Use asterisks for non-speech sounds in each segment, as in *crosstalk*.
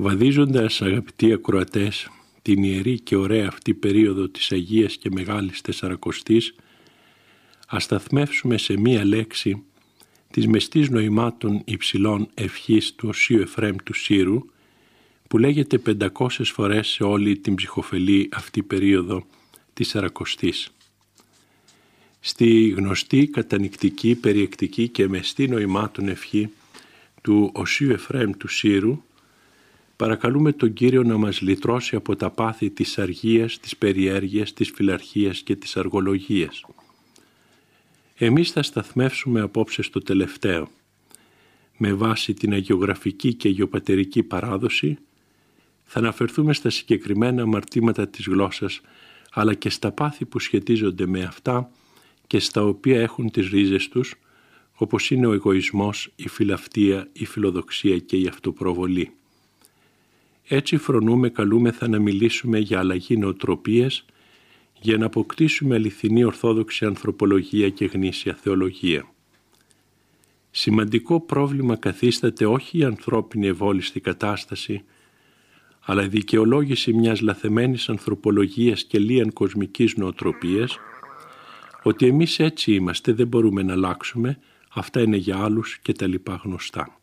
Βαδίζοντας αγαπητοί ακροατές την ιερή και ωραία αυτή περίοδο της Αγίας και Μεγάλης Τεσσαρακοστής ας σταθμεύσουμε σε μία λέξη της μεστής νοημάτων υψηλών ευχής του Οσίου Εφραίμ του Σύρου που λέγεται 500 φορές σε όλη την ψυχοφελή αυτή περίοδο της Σαρακοστής. Στη γνωστή κατανικτική, περιεκτική και μεστή νοημάτων ευχή του Οσίου Εφραίμ του Σύρου Παρακαλούμε τον Κύριο να μας λυτρώσει από τα πάθη της αργίας, της περιέργειας, της φιλαρχίας και της αργολογίας. Εμείς θα σταθμεύσουμε απόψε στο τελευταίο. Με βάση την αγιογραφική και αγιοπατερική παράδοση θα αναφερθούμε στα συγκεκριμένα αμαρτήματα της γλώσσας αλλά και στα πάθη που σχετίζονται με αυτά και στα οποία έχουν τις ρίζες τους όπως είναι ο εγωισμός, η φιλαυτία, η φιλοδοξία και η αυτοπροβολή. Έτσι φρονούμε καλούμεθα να μιλήσουμε για αλλαγή νοοτροπίας για να αποκτήσουμε αληθινή ορθόδοξη ανθρωπολογία και γνήσια θεολογία. Σημαντικό πρόβλημα καθίσταται όχι η ανθρώπινη ευόλυστη κατάσταση, αλλά η δικαιολόγηση μιας λαθεμένης ανθρωπολογίας και λίαν κοσμικής νοοτροπίας, ότι εμείς έτσι είμαστε, δεν μπορούμε να αλλάξουμε, αυτά είναι για άλλους και τα λοιπά γνωστά.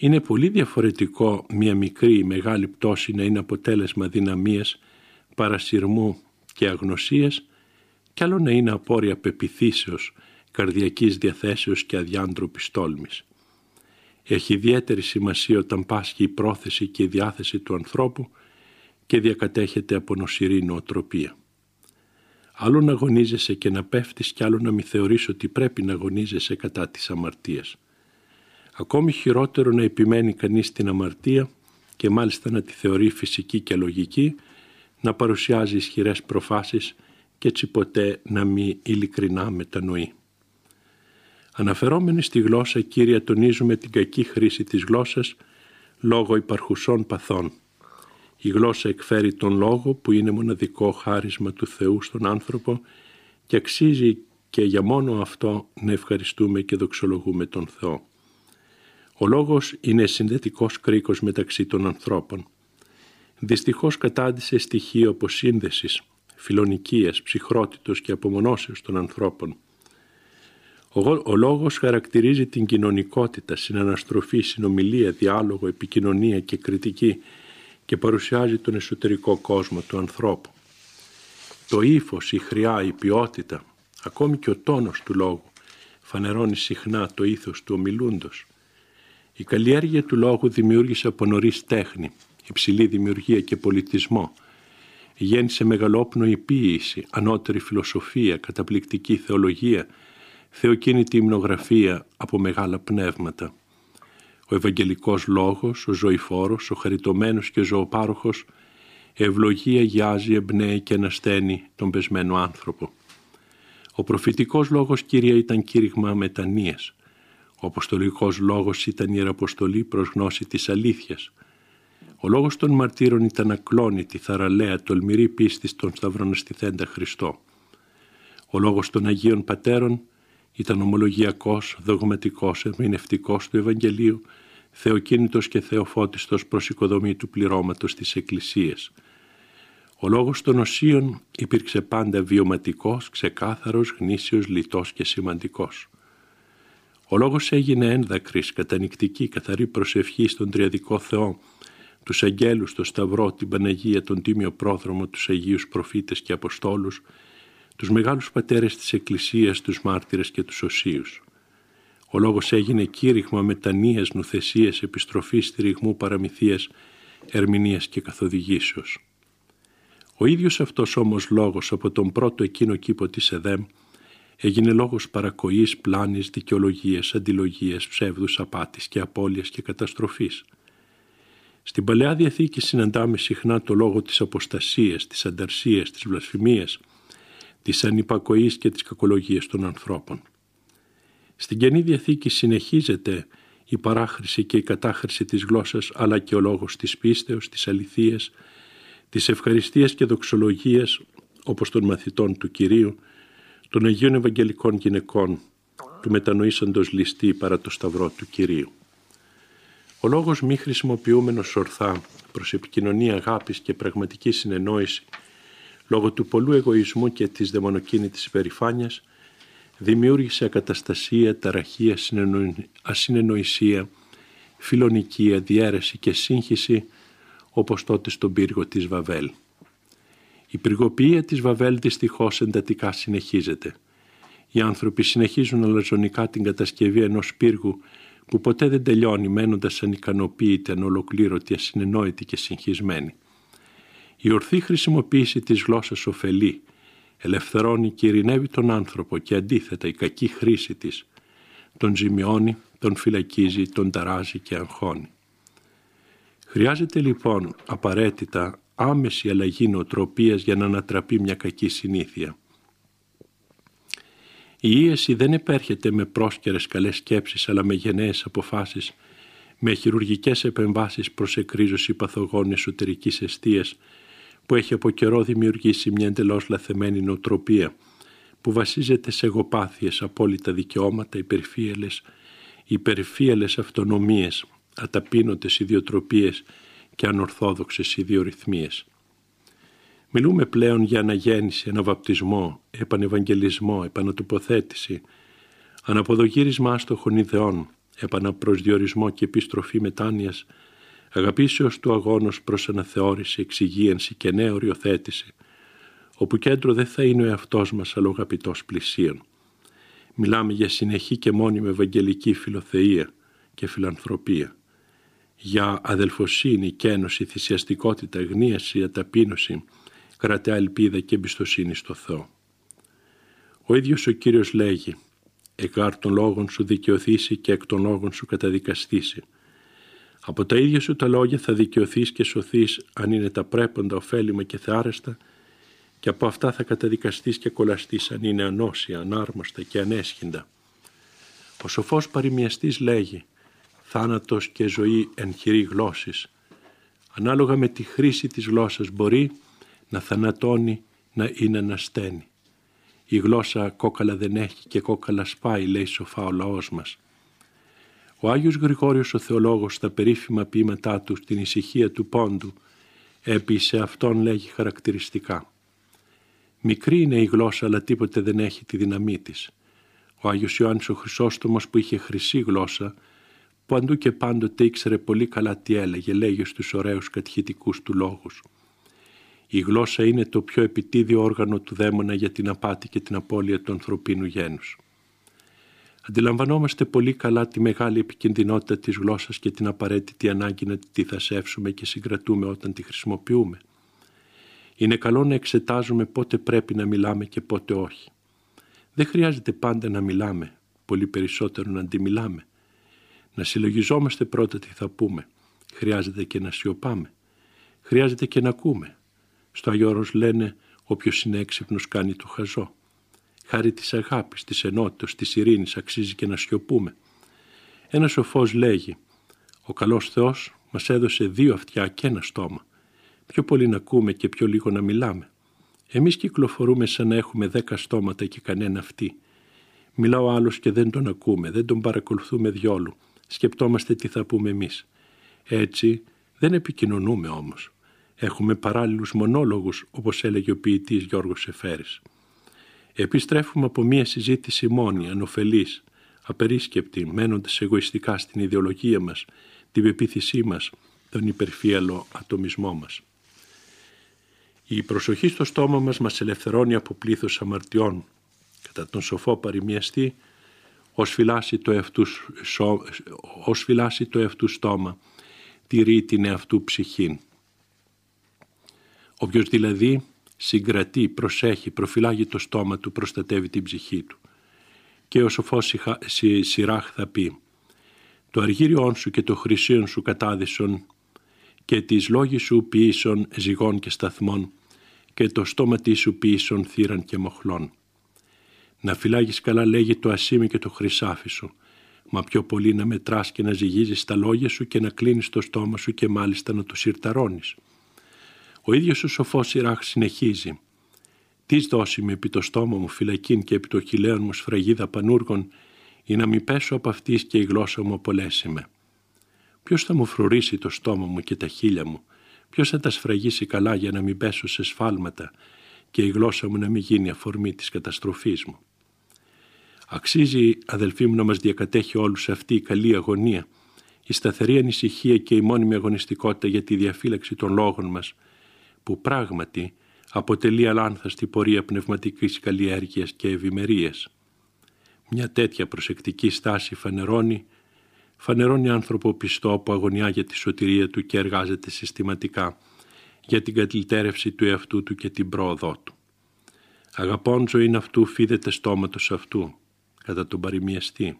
Είναι πολύ διαφορετικό μια μικρή ή μεγάλη πτώση να είναι αποτέλεσμα δυναμίας, παρασυρμού και αγνωσίας κι άλλο να είναι απόρρια πεπιθήσεως, καρδιακής διαθέσεως και αδιάντροπης τόλμης. Έχει ιδιαίτερη σημασία όταν πάσχει η πρόθεση και η διάθεση του ανθρώπου και διακατέχεται από νοσηρή νοοτροπία. Άλλο να αγωνίζεσαι και να πέφτεις κι άλλο να μη θεωρείς ότι πρέπει να αγωνίζεσαι κατά της αμαρτίας. Ακόμη χειρότερο να επιμένει κανείς την αμαρτία και μάλιστα να τη θεωρεί φυσική και λογική, να παρουσιάζει ισχυρές προφάσεις και έτσι ποτέ να μη ειλικρινά μετανοεί. Αναφερόμενοι στη γλώσσα, κύρια, τονίζουμε την κακή χρήση της γλώσσας λόγω υπαρχουσών παθών. Η γλώσσα εκφέρει τον λόγο που είναι μοναδικό χάρισμα του Θεού στον άνθρωπο και αξίζει και για μόνο αυτό να ευχαριστούμε και δοξολογούμε τον Θεό. Ο λόγος είναι συνδετικός κρίκος μεταξύ των ανθρώπων. Δυστυχώς κατάντησε στοιχείο αποσύνδεσης, φιλονικίας, ψυχρότητος και απομονώσεως των ανθρώπων. Ο, ο λόγος χαρακτηρίζει την κοινωνικότητα, συναναστροφή, συνομιλία, διάλογο, επικοινωνία και κριτική και παρουσιάζει τον εσωτερικό κόσμο του ανθρώπου. Το ύφος, η χρειά, η ποιότητα, ακόμη και ο τόνος του λόγου φανερώνει συχνά το ήθος του ομιλούντος. Η καλλιέργεια του λόγου δημιούργησε από νωρίς τέχνη, υψηλή δημιουργία και πολιτισμό. Γέννησε μεγαλόπνοη ποίηση, ανώτερη φιλοσοφία, καταπληκτική θεολογία, θεοκίνητη υμνογραφία από μεγάλα πνεύματα. Ο Ευαγγελικός Λόγος, ο ζωηφόρος, ο χαριτωμένος και ζωοπάροχος, ευλογία γιάζει, εμπνέει και ανασταίνει τον πεσμένο άνθρωπο. Ο προφητικός λόγος, Κύρια, ήταν κήρυγμα μετανοίας. Ο αποστολικός λόγος ήταν η ιεραποστολή προς γνώση της αλήθειας. Ο λόγος των μαρτύρων ήταν ακλόνητη, θαραλέα, τολμηρή πίστη στον σταυροναστηθέντα Χριστό. Ο λόγος των Αγίων Πατέρων ήταν ομολογιακός, δογματικός, ερμηνευτικός του Ευαγγελίου, θεοκίνητος και θεοφώτιστος προς οικοδομή του πληρώματος της Εκκλησίας. Ο λόγος των οσίων υπήρξε πάντα βιωματικός, ξεκάθαρος, γνήσιος, λιτός και σημαντικός. Ο λόγος έγινε ένδακρης, κατανικτική, καθαρή προσευχή στον Τριαδικό Θεό, τους αγγέλους, το Σταυρό, την Παναγία, τον Τίμιο Πρόδρομο, τους Αγίους Προφήτες και Αποστόλους, τους μεγάλους πατέρες της Εκκλησίας, τους μάρτυρες και τους οσίους. Ο λόγος έγινε κήρυγμα μετανοίας, νουθεσίες, επιστροφής στηριγμού παραμυθίας, ερμηνείας και καθοδηγήσεως. Ο ίδιος αυτός όμως λόγος από τον πρώτο εκείνο κήπο της ΕΔΕΜ έγινε λόγος παρακοής, πλάνης, δικαιολογίας, αντιλογίας, ψεύδους, απάτης και απώλειας και καταστροφής. Στην Παλαιά Διαθήκη συναντάμε συχνά το λόγο της αποστασίας, της ανταρσίας, της βλασφημίας, της ανυπακοής και της κακολογίας των ανθρώπων. Στην Καινή Διαθήκη συνεχίζεται η παράχρηση και η κατάχρηση της γλώσσας αλλά και ο λόγος της πίστεως, της αληθείας, της ευχαριστίας και δοξολογίας όπως των μαθητών του Κυρίου, των Αγίων Ευαγγελικών γυναικών, του μετανοήσαντος ληστή παρά το σταυρό του Κυρίου. Ο λόγος μη χρησιμοποιούμενος ορθά προς επικοινωνία αγάπης και πραγματική συνεννόηση λόγω του πολλού εγωισμού και της δαιμονοκίνητης υπερηφάνειας δημιούργησε ακαταστασία, ταραχία, ασυνεννοησία, φιλονικία, διαίρεση και σύγχυση όπως τότε στον πύργο της Βαβέλ. Η πυργοποιία της Βαβέλ δυστυχώς εντατικά συνεχίζεται. Οι άνθρωποι συνεχίζουν αλαζονικά την κατασκευή ενός πύργου που ποτέ δεν τελειώνει μένοντας ανικανοποίητη, ανολοκλήρωτη, ασυνενόητη και συγχυσμένη. Η ορθή χρησιμοποίηση της γλώσσας ωφελεί, ελευθερώνει και ειρηνεύει τον άνθρωπο και αντίθετα η κακή χρήση της τον ζημιώνει, τον φυλακίζει, τον ταράζει και αγχώνει. Χρειάζεται λοιπόν απαραίτητα άμεση αλλαγή νοοτροπίας για να ανατραπεί μια κακή συνήθεια. Η ίεση δεν επέρχεται με πρόσκαιρες καλές σκέψεις αλλά με γενναίες αποφάσεις, με χειρουργικές επεμβάσεις προς εκρίζωση παθογών εσωτερικής αιστείας που έχει από καιρό δημιουργήσει μια εντελώς λαθεμένη νοοτροπία που βασίζεται σε εγωπάθειες, απόλυτα δικαιώματα, υπερφύελες, υπερφύελες αυτονομίες, αταπείνωτες ιδιοτροπίες και ανορθόδοξες ιδιορυθμίες. Μιλούμε πλέον για αναγέννηση, αναβαπτισμό, επανευαγγελισμό, επανατοποθέτηση, αναποδογύρισμα άστοχων ιδεών, επαναπροσδιορισμό και επιστροφή μετάνοιας, αγαπήσεως του αγώνος προς αναθεώρηση, εξυγίανση και νέα οριοθέτηση, όπου κέντρο δεν θα είναι ο εαυτός μας αλλά ο αγαπητός πλησίον. Μιλάμε για συνεχή και μόνιμη ευαγγελική φιλοθεία και φιλανθρωπία για αδελφοσύνη, κένωση, θυσιαστικότητα, γνίαση, ταπείνωση, κρατά ελπίδα και εμπιστοσύνη στο Θεό. Ο ίδιος ο Κύριος λέγει «Εκάρ των λόγων σου δικαιωθήσει και εκ των λόγων σου καταδικαστήσει». Από τα ίδια σου τα λόγια θα δικαιωθείς και σωθείς αν είναι τα πρέποντα, ωφέλιμα και θεάρεστα και από αυτά θα καταδικαστείς και κολλαστείς αν είναι ανώσια, ανάρμοστα και ανέσχυντα. Ο σοφός παροιμιαστής λέγει θάνατος και ζωή εν χειρή γλώσσης. Ανάλογα με τη χρήση της γλώσσας μπορεί να θανατώνει να είναι να στένει. Η γλώσσα κόκαλα δεν έχει και κόκαλα σπάει, λέει σοφά ο λαός μας. Ο Άγιος Γρηγόριος ο Θεολόγος στα περίφημα ποίηματά του στην ησυχία του πόντου επί σε αυτόν λέγει χαρακτηριστικά. Μικρή είναι η γλώσσα αλλά τίποτε δεν έχει τη δύναμή της. Ο Άγιος Ιωάννης ο Χρυσόστομος που είχε χρυσή γλώσσα που αντού και πάντοτε ήξερε πολύ καλά τι έλεγε, λέγει στους ωραίους κατηχητικούς του λόγους. Η γλώσσα είναι το πιο επιτίδιο όργανο του δαίμονα για την απάτη και την απώλεια του ανθρωπίνου γένους. Αντιλαμβανόμαστε πολύ καλά τη μεγάλη επικινδυνότητα της γλώσσας και την απαραίτητη ανάγκη να τη θασεύσουμε και συγκρατούμε όταν τη χρησιμοποιούμε. Είναι καλό να εξετάζουμε πότε πρέπει να μιλάμε και πότε όχι. Δεν χρειάζεται πάντα να μιλάμε, πολύ περισσότερο να αντιμιλάμε. Να συλλογιζόμαστε πρώτα τι θα πούμε. Χρειάζεται και να σιωπάμε. Χρειάζεται και να ακούμε. Στο Αγιώρος λένε όποιος είναι έξυπνος κάνει το χαζό. Χάρη της αγάπης, της ενότητας, της ειρήνης αξίζει και να σιωπούμε. Ένας σοφός λέγει «Ο καλός Θεός μας έδωσε δύο αυτιά και ένα στόμα. Πιο πολύ να ακούμε και πιο λίγο να μιλάμε. Εμείς κυκλοφορούμε σαν να έχουμε δέκα στόματα και κανένα αυτή. Μιλά ο άλλος και δεν τον ακούμε, δεν τον παρακολουθούμε διόλου σκεπτόμαστε τι θα πούμε εμείς. Έτσι δεν επικοινωνούμε όμως. Έχουμε παράλληλους μονόλογους, όπως έλεγε ο ποιητής Γιώργος Σεφέρης. Επιστρέφουμε από μια συζήτηση μόνη, ανοφελής, απερίσκεπτη, μένοντας εγωιστικά στην ιδεολογία μας, την πεποίθησή μας, τον υπερφύαλο ατομισμό μας. Η προσοχή στο στόμα μας μας ελευθερώνει από πλήθος αμαρτιών. Κατά τον σοφό παροιμιαστή, ως φυλάσει το εαυτούς, ως φυλάσει το εαυτούς στόμα, τηρεί την εαυτού ψυχήν. Όποιος δηλαδή συγκρατεί, προσέχει, προφυλάγει το στόμα του, προστατεύει την ψυχή του. Και ο σοφός Σιράχ θα πει «Το αργύριόν σου και το χρυσίον σου κατάδυσον και τις λόγοι σου ποιήσων ζυγών και σταθμών και το στόμα σου ποιήσων θύραν και μοχλών. Να φυλάγεις καλά λέγει το ασίμι και το χρυσάφι σου, μα πιο πολύ να μετράς και να ζυγίζεις τα λόγια σου και να κλείνεις το στόμα σου και μάλιστα να το συρταρώνεις. Ο ίδιος ο σοφός Ιράχ συνεχίζει «Τις δώσει με επί το στόμα μου φυλακήν και επί το χιλέον μου σφραγίδα πανούργων ή να μην πέσω από αυτής και η γλώσσα μου απολέσιμε. Ποιος θα μου φρουρήσει το στόμα μου και τα χείλια μου, ποιος θα τα σφραγίσει καλά για να μην πέσω σε σφάλματα και η γλώσσα μου να μην γίνει αφορμή της καταστροφής μου; Αξίζει, αδελφοί μου, να μας διακατέχει όλους αυτή η καλή αγωνία, η σταθερή ανησυχία και η μόνιμη αγωνιστικότητα για τη διαφύλαξη των λόγων μας, που πράγματι αποτελεί αλάνθαστη πορεία πνευματικής καλλιέργειας και ευημερίας. Μια τέτοια προσεκτική στάση φανερώνει, φανερώνει άνθρωπο πιστό που αγωνιά για τη σωτηρία του και εργάζεται συστηματικά για την κατλητέρευση του εαυτού του και την πρόοδό του. Αγαπών ζωήν αυτού φίδεται στόματος αυτού, κατά τον παροιμιαστή.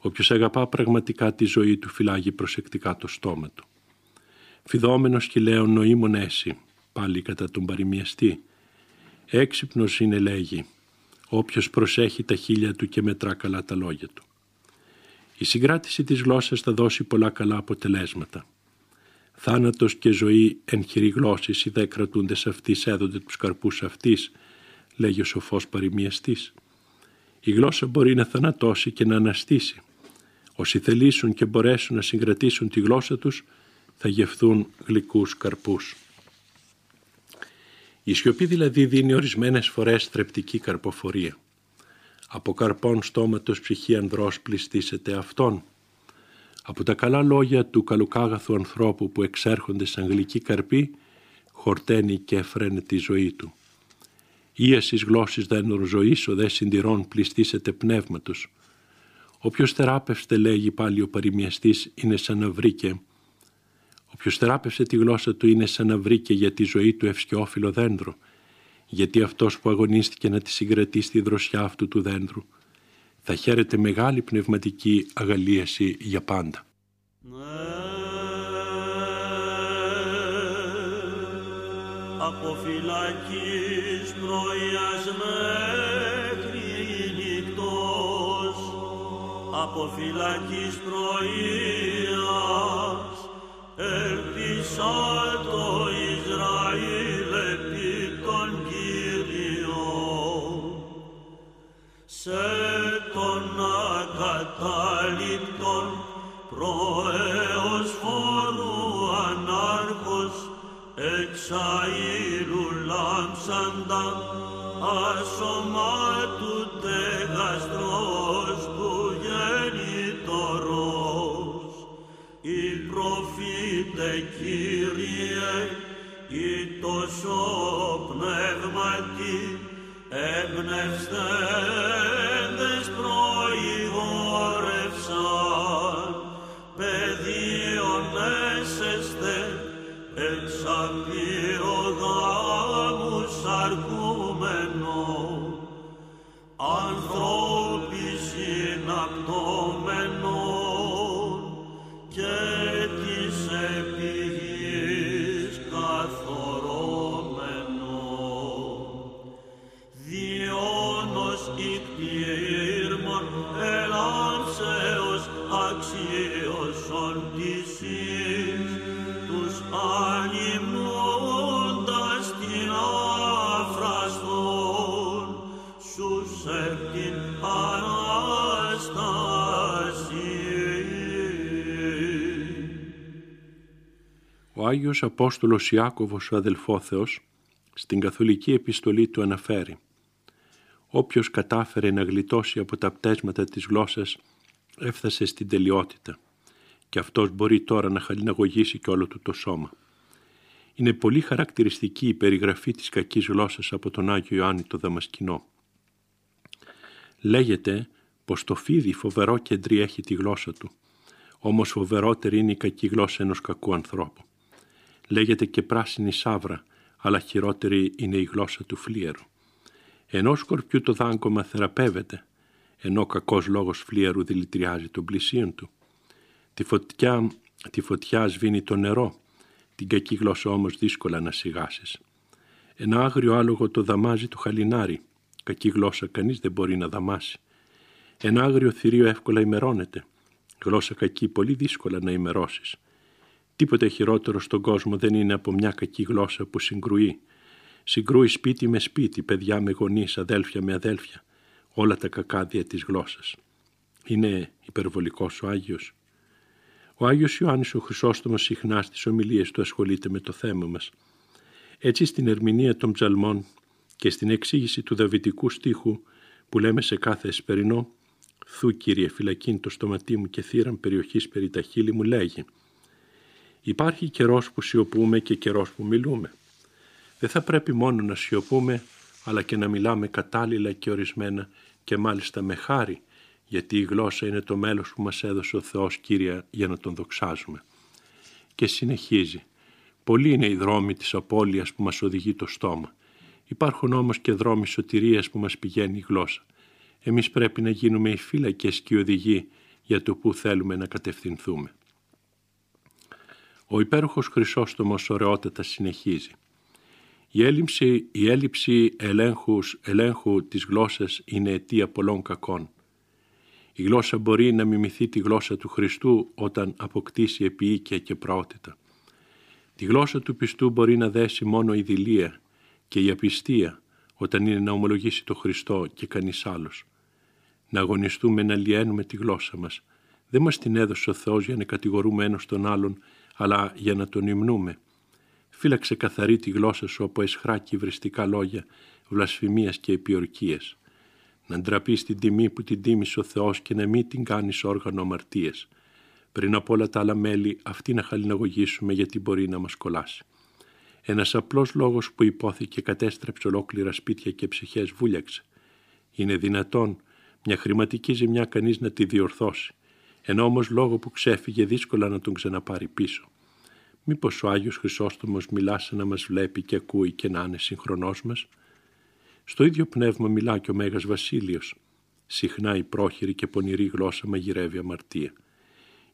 Όποιος αγαπά πραγματικά τη ζωή του φυλάγει προσεκτικά το στόμα του. Φιδόμενος και λέον νοήμων έσυ, πάλι κατά τον παροιμιαστή. Έξυπνος είναι λέγει, όποιος προσέχει τα χείλια του και μετρά καλά τα λόγια του. Η συγκράτηση της γλώσσας θα δώσει πολλά καλά αποτελέσματα. Θάνατος και ζωή εν χειρή γλώσσης οι δε κρατούντες αυτής έδονται τους καρπούς αυτής, λέγει ο σοφός παροιμιαστής. Η γλώσσα μπορεί να θανατώσει και να αναστήσει. Όσοι θελήσουν και μπορέσουν να συγκρατήσουν τη γλώσσα τους, θα γευθούν γλυκούς καρπούς. Η σιωπή δηλαδή δίνει ορισμένες φορές θρεπτική καρποφορία. Από καρπών στόματος ψυχή ανδρός πληστήσεται αυτόν. Από τα καλά λόγια του καλουκάγαθου ανθρώπου που εξέρχονται σαν γλυκή καρπή, χορταίνει και εφραίνεται τη ζωή του. Ίασης γλώσσης δεν ο δε συντηρών πληστήσεται πνεύματος. Όποιος θεράπευστε λέγει πάλι ο παροιμιαστής είναι σαν να βρήκε Όποιος θεράπευσε τη γλώσσα του είναι σαν να βρήκε για τη ζωή του ευσκιόφιλο δέντρο, γιατί αυτός που αγωνίστηκε να τη συγκρατεί στη δροσιά αυτού του δέντρου, θα χαίρεται μεγάλη πνευματική αγαλίαση για πάντα. Από φυλακής πρωίας μέχρι νυχτός, από φυλακής πρωίας Ελπίσα το Ισραήλ επί τον Κύριο σε τον ακατάληπτον προέως φόρου ανάρχος εξαήλου λάμψαντα ασωμάτου τεγαστρός που γέννητορος η προφήτε Κύριε η τόσο πνεύματι εμπνευστέντες Άγιος Απόστολος Ιάκωβος ο αδελφόθεος στην καθολική επιστολή του αναφέρει «Όποιος κατάφερε να γλιτώσει από τα πτέσματα της γλώσσας έφτασε στην τελειότητα και αυτός μπορεί τώρα να χαλιναγωγήσει και όλο του το σώμα. Είναι πολύ χαρακτηριστική η περιγραφή της κακής γλώσσας από τον Άγιο Ιωάννη το Δαμασκηνό. Λέγεται πως το φίδι φοβερό κεντρί έχει τη γλώσσα του, όμως φοβερότερη είναι η κακή γλώσσα ενός κακού ανθρώπου. Λέγεται και πράσινη σάβρα, αλλά χειρότερη είναι η γλώσσα του φλίερου. Ενώ σκορπιού το δάγκωμα θεραπεύεται, ενώ κακός λόγος φλίερου δηλητριάζει τον πλησίον του. Τη φωτιά, τη φωτιά σβήνει το νερό, την κακή γλώσσα όμως δύσκολα να σιγάσεις. Ένα άγριο άλογο το δαμάζει του χαλινάρι, κακή γλώσσα κανείς δεν μπορεί να δαμάσει. Ένα άγριο θηρίο εύκολα ημερώνεται, γλώσσα κακή πολύ δύσκολα να ημερώσεις. Τίποτε χειρότερο στον κόσμο δεν είναι από μια κακή γλώσσα που συγκρούει. Συγκρούει σπίτι με σπίτι, παιδιά με γονείς, αδέλφια με αδέλφια, όλα τα κακάδια της γλώσσας. Είναι υπερβολικός ο Άγιος. Ο Άγιος Ιωάννης ο Χρυσόστομος συχνά στις ομιλίες του ασχολείται με το θέμα μας. Έτσι στην ερμηνεία των ψαλμών και στην εξήγηση του δαβητικού στίχου που λέμε σε κάθε εσπερινό «Θου Κύριε φυλακίν το στοματί μου και θύραν περιοχής περί τα χείλη μου» λέγει «Υπάρχει καιρός που σιωπούμε και καιρός που μιλούμε. Δεν θα πρέπει μόνο να σιωπούμε αλλά και να μιλάμε κατάλληλα και ορισμένα και μάλιστα με χάρη γιατί η γλώσσα είναι το μέλος που μας έδωσε ο Θεός Κύρια για να τον δοξάζουμε. Και συνεχίζει. Πολλοί είναι οι δρόμοι της απώλειας που μας οδηγεί το στόμα. Υπάρχουν όμως και δρόμοι σωτηρίας που μας πηγαίνει η γλώσσα. Εμείς πρέπει να γίνουμε οι φύλακες και οι οδηγοί για το που θέλουμε να κατευθυνθούμε. Ο υπέροχος Χρυσόστομος ωραιότατα συνεχίζει. Η έλλειψη, η έλλειψη ελέγχους, ελέγχου της γλώσσας είναι αιτία πολλών κακών. Η γλώσσα μπορεί να μιμηθεί τη γλώσσα του Χριστού όταν αποκτήσει επίοικια και πραότητα. Τη γλώσσα του πιστού μπορεί να δέσει μόνο η δηλία και η απιστία όταν είναι να ομολογήσει το Χριστό και κανείς άλλος. Να αγωνιστούμε να λιένουμε τη γλώσσα μας. Δεν μας την έδωσε ο Θεός για να κατηγορούμε ένας τον άλλον, αλλά για να τον υμνούμε. Φύλαξε καθαρή τη γλώσσα σου από εσχρά και υβριστικά λόγια, βλασφημίας και επιορκίες να ντραπείς στην τιμή που την τίμησε ο Θεός και να μην την κάνεις όργανο αμαρτίες. Πριν από όλα τα άλλα μέλη, αυτή να χαλιναγωγήσουμε γιατί μπορεί να μας κολλάσει. Ένας απλός λόγος που υπόθηκε κατέστρεψε ολόκληρα σπίτια και ψυχές βούλιαξε. Είναι δυνατόν μια χρηματική ζημιά κανείς να τη διορθώσει, ενώ όμως λόγω που ξέφυγε δύσκολα να τον ξαναπάρει πίσω. Μήπως ο Άγιος Χρυσόστομος μιλά σαν να μας βλέπει και ακούει και να είναι συγχρονός μας, στο ίδιο πνεύμα μιλά και ο Μέγας Βασίλειος. Συχνά η πρόχειρη και πονηρή γλώσσα μαγειρεύει αμαρτία.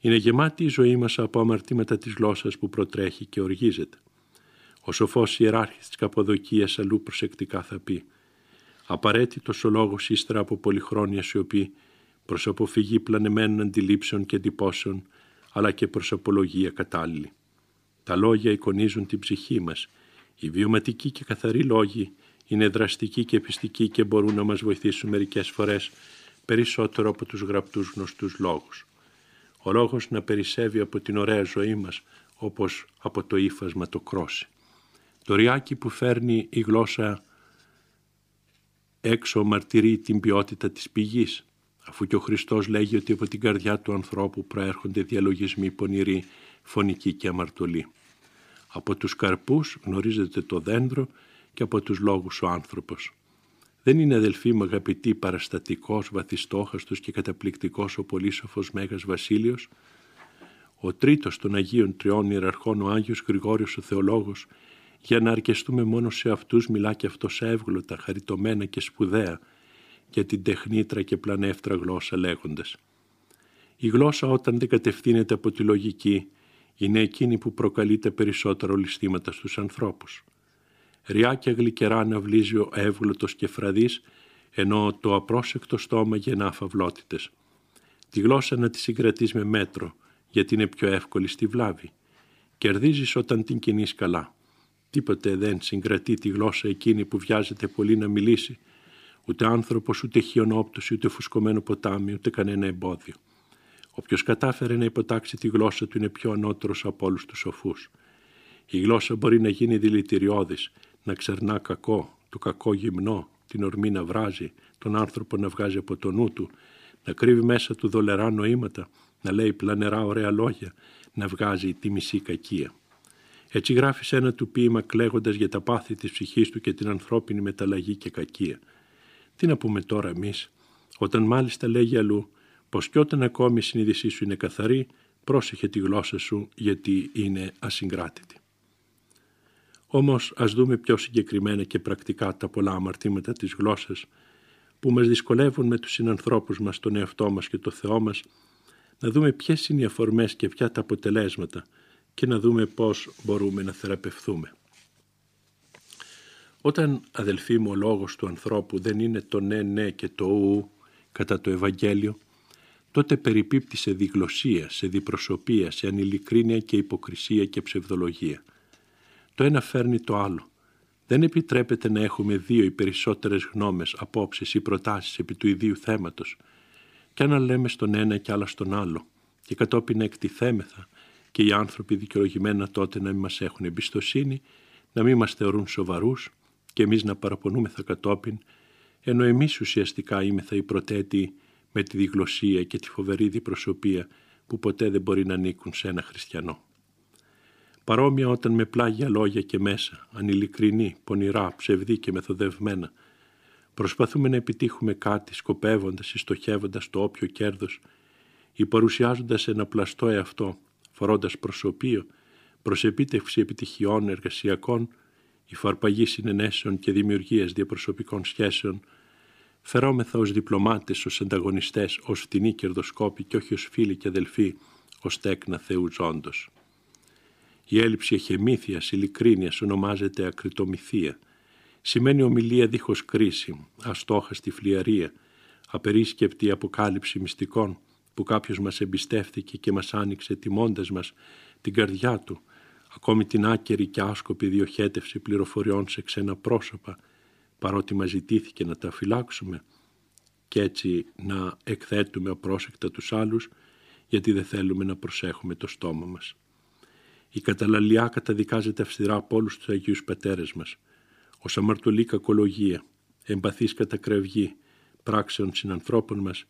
Είναι γεμάτη η ζωή μας από αμαρτήματα της γλώσσας που προτρέχει και οργίζεται. Ο σοφός ιεράρχης της Καποδοκίας αλλού προσεκτικά θα πει «Απαραίτητος ο λόγος ύστερα από πολυχρόνια σιωπή προς αποφυγή πλανεμένων αντιλήψεων και εντυπώσεων αλλά και προς απολογία κατάλληλη. Τα λόγια εικονίζουν την ψυχή μας. Οι βιωματικοί και καθαροί λόγοι είναι δραστικοί και πιστικοί και μπορούν να μας βοηθήσουν μερικές φορές περισσότερο από τους γραπτούς γνωστούς λόγους. Ο λόγος να περισσεύει από την ωραία ζωή μας όπως από το ύφασμα το κρόσι. Το ριάκι που φέρνει η γλώσσα έξω μαρτυρεί την ποιότητα της πηγής αφού και ο Χριστός λέγει ότι από την καρδιά του ανθρώπου προέρχονται διαλογισμοί πονηροί, φωνικοί και αμαρτωλοί. Από τους καρπούς γνωρίζεται το δέντρο και από τους λόγους ο άνθρωπος. Δεν είναι αδελφοί μου αγαπητοί παραστατικός, βαθιστόχαστος και καταπληκτικός ο πολύσοφος Μέγας Βασίλειος, ο τρίτος των Αγίων Τριών Ιεραρχών ο Άγιος Γρηγόριος ο Θεολόγος, για να αρκεστούμε μόνο σε αυτούς μιλά και αυτός εύγλωτα, χαριτωμένα και σπουδαία για την τεχνήτρα και πλανεύτρα γλώσσα λέγοντας. Η γλώσσα όταν δεν κατευθύνεται από τη λογική είναι εκείνη που προκαλεί τα περισσότερα ολιστήματα στους ανθρώπους ριάκια γλυκερά να βλύζει ο εύγλωτος και φραδής, ενώ το απρόσεκτο στόμα γεννά φαυλότητες. Τη γλώσσα να τη συγκρατείς με μέτρο, γιατί είναι πιο εύκολη στη βλάβη. Κερδίζεις όταν την κινείς καλά. Τίποτε δεν συγκρατεί τη γλώσσα εκείνη που βιάζεται πολύ να μιλήσει, ούτε άνθρωπος, ούτε χιονόπτωση, ούτε φουσκωμένο ποτάμι, ούτε κανένα εμπόδιο. Όποιος κατάφερε να υποτάξει τη γλώσσα του είναι πιο ανώτερος από όλους τους σοφούς. Η γλώσσα μπορεί να γίνει δηλητηριώδης, να ξερνά κακό, το κακό γυμνό, την ορμή να βράζει, τον άνθρωπο να βγάζει από το νου του, να κρύβει μέσα του δολερά νοήματα, να λέει πλανερά ωραία λόγια, να βγάζει τη μισή κακία. Έτσι γράφεις σε ένα του ποίημα κλαίγοντας για τα πάθη της ψυχής του και την ανθρώπινη μεταλλαγή και κακία. Τι να πούμε τώρα εμείς, όταν μάλιστα λέγει αλλού πως κι όταν ακόμη η συνείδησή σου είναι καθαρή, πρόσεχε τη γλώσσα σου γιατί είναι ασυγκράτητη. Όμως ας δούμε πιο συγκεκριμένα και πρακτικά τα πολλά αμαρτήματα της γλώσσας που μας δυσκολεύουν με τους συνανθρώπους μας, τον εαυτό μας και το Θεό μας, να δούμε ποιες είναι οι αφορμές και ποια τα αποτελέσματα και να δούμε πώς μπορούμε να θεραπευθούμε. Όταν αδελφοί μου ο λόγος του ανθρώπου δεν είναι το ναι ναι και το ου κατά το Ευαγγέλιο, τότε περιπίπτει σε διγλωσία, σε διπροσωπία, σε ανηλικρίνεια και υποκρισία και ψευδολογία. Το ένα φέρνει το άλλο. Δεν επιτρέπεται να έχουμε δύο ή περισσότερες γνώμες, απόψεις ή προτάσεις επί του ιδίου θέματος. Κι αν λέμε στον ένα και άλλα στον άλλο και κατόπιν εκτιθέμεθα και οι άνθρωποι δικαιολογημένα τότε να μην μας έχουν εμπιστοσύνη, να μην μας θεωρούν σοβαρούς και εμείς να παραπονούμεθα κατόπιν, ενώ εμείς ουσιαστικά είμεθα οι πρωτέτοι με τη διγλωσία και τη φοβερή διπροσωπία που ποτέ δεν μπορεί να ανήκουν σε ένα χριστιανό. Παρόμοια όταν με πλάγια λόγια και μέσα, ανηλικρινή, πονηρά, ψευδή και μεθοδευμένα, προσπαθούμε να επιτύχουμε κάτι σκοπεύοντας ή στοχεύοντας το όποιο κέρδος ή παρουσιάζοντας ένα πλαστό εαυτό, φορώντας προσωπείο, προς επίτευξη επιτυχιών εργασιακών, η φαρπαγή συνενέσεων και δημιουργίας διαπροσωπικών σχέσεων, φερόμεθα ως διπλωμάτες, ως ανταγωνιστές, ως φτηνοί κερδοσκόποι και όχι ως φίλοι και αδελφοί, ως τέκνα Θεού ζώντος. Η έλλειψη εχεμήθειας, ειλικρίνειας ονομάζεται ακριτομηθεία. Σημαίνει ομιλία δίχως κρίση, αστόχαστη φλιαρία, απερίσκεπτη αποκάλυψη μυστικών που κάποιος μας εμπιστεύτηκε και μας άνοιξε τιμώντας μας την καρδιά του, ακόμη την άκερη και άσκοπη διοχέτευση πληροφοριών σε ξένα πρόσωπα, παρότι μας ζητήθηκε να τα φυλάξουμε και έτσι να εκθέτουμε απρόσεκτα τους άλλους, γιατί δεν θέλουμε να προσέχουμε το στόμα μας. Η καταλαλιά καταδικάζεται αυστηρά από όλους τους Αγίους Πατέρες μας, ως αμαρτωλή κακολογία, εμπαθής κατακραυγή, πράξεων συνανθρώπων μας,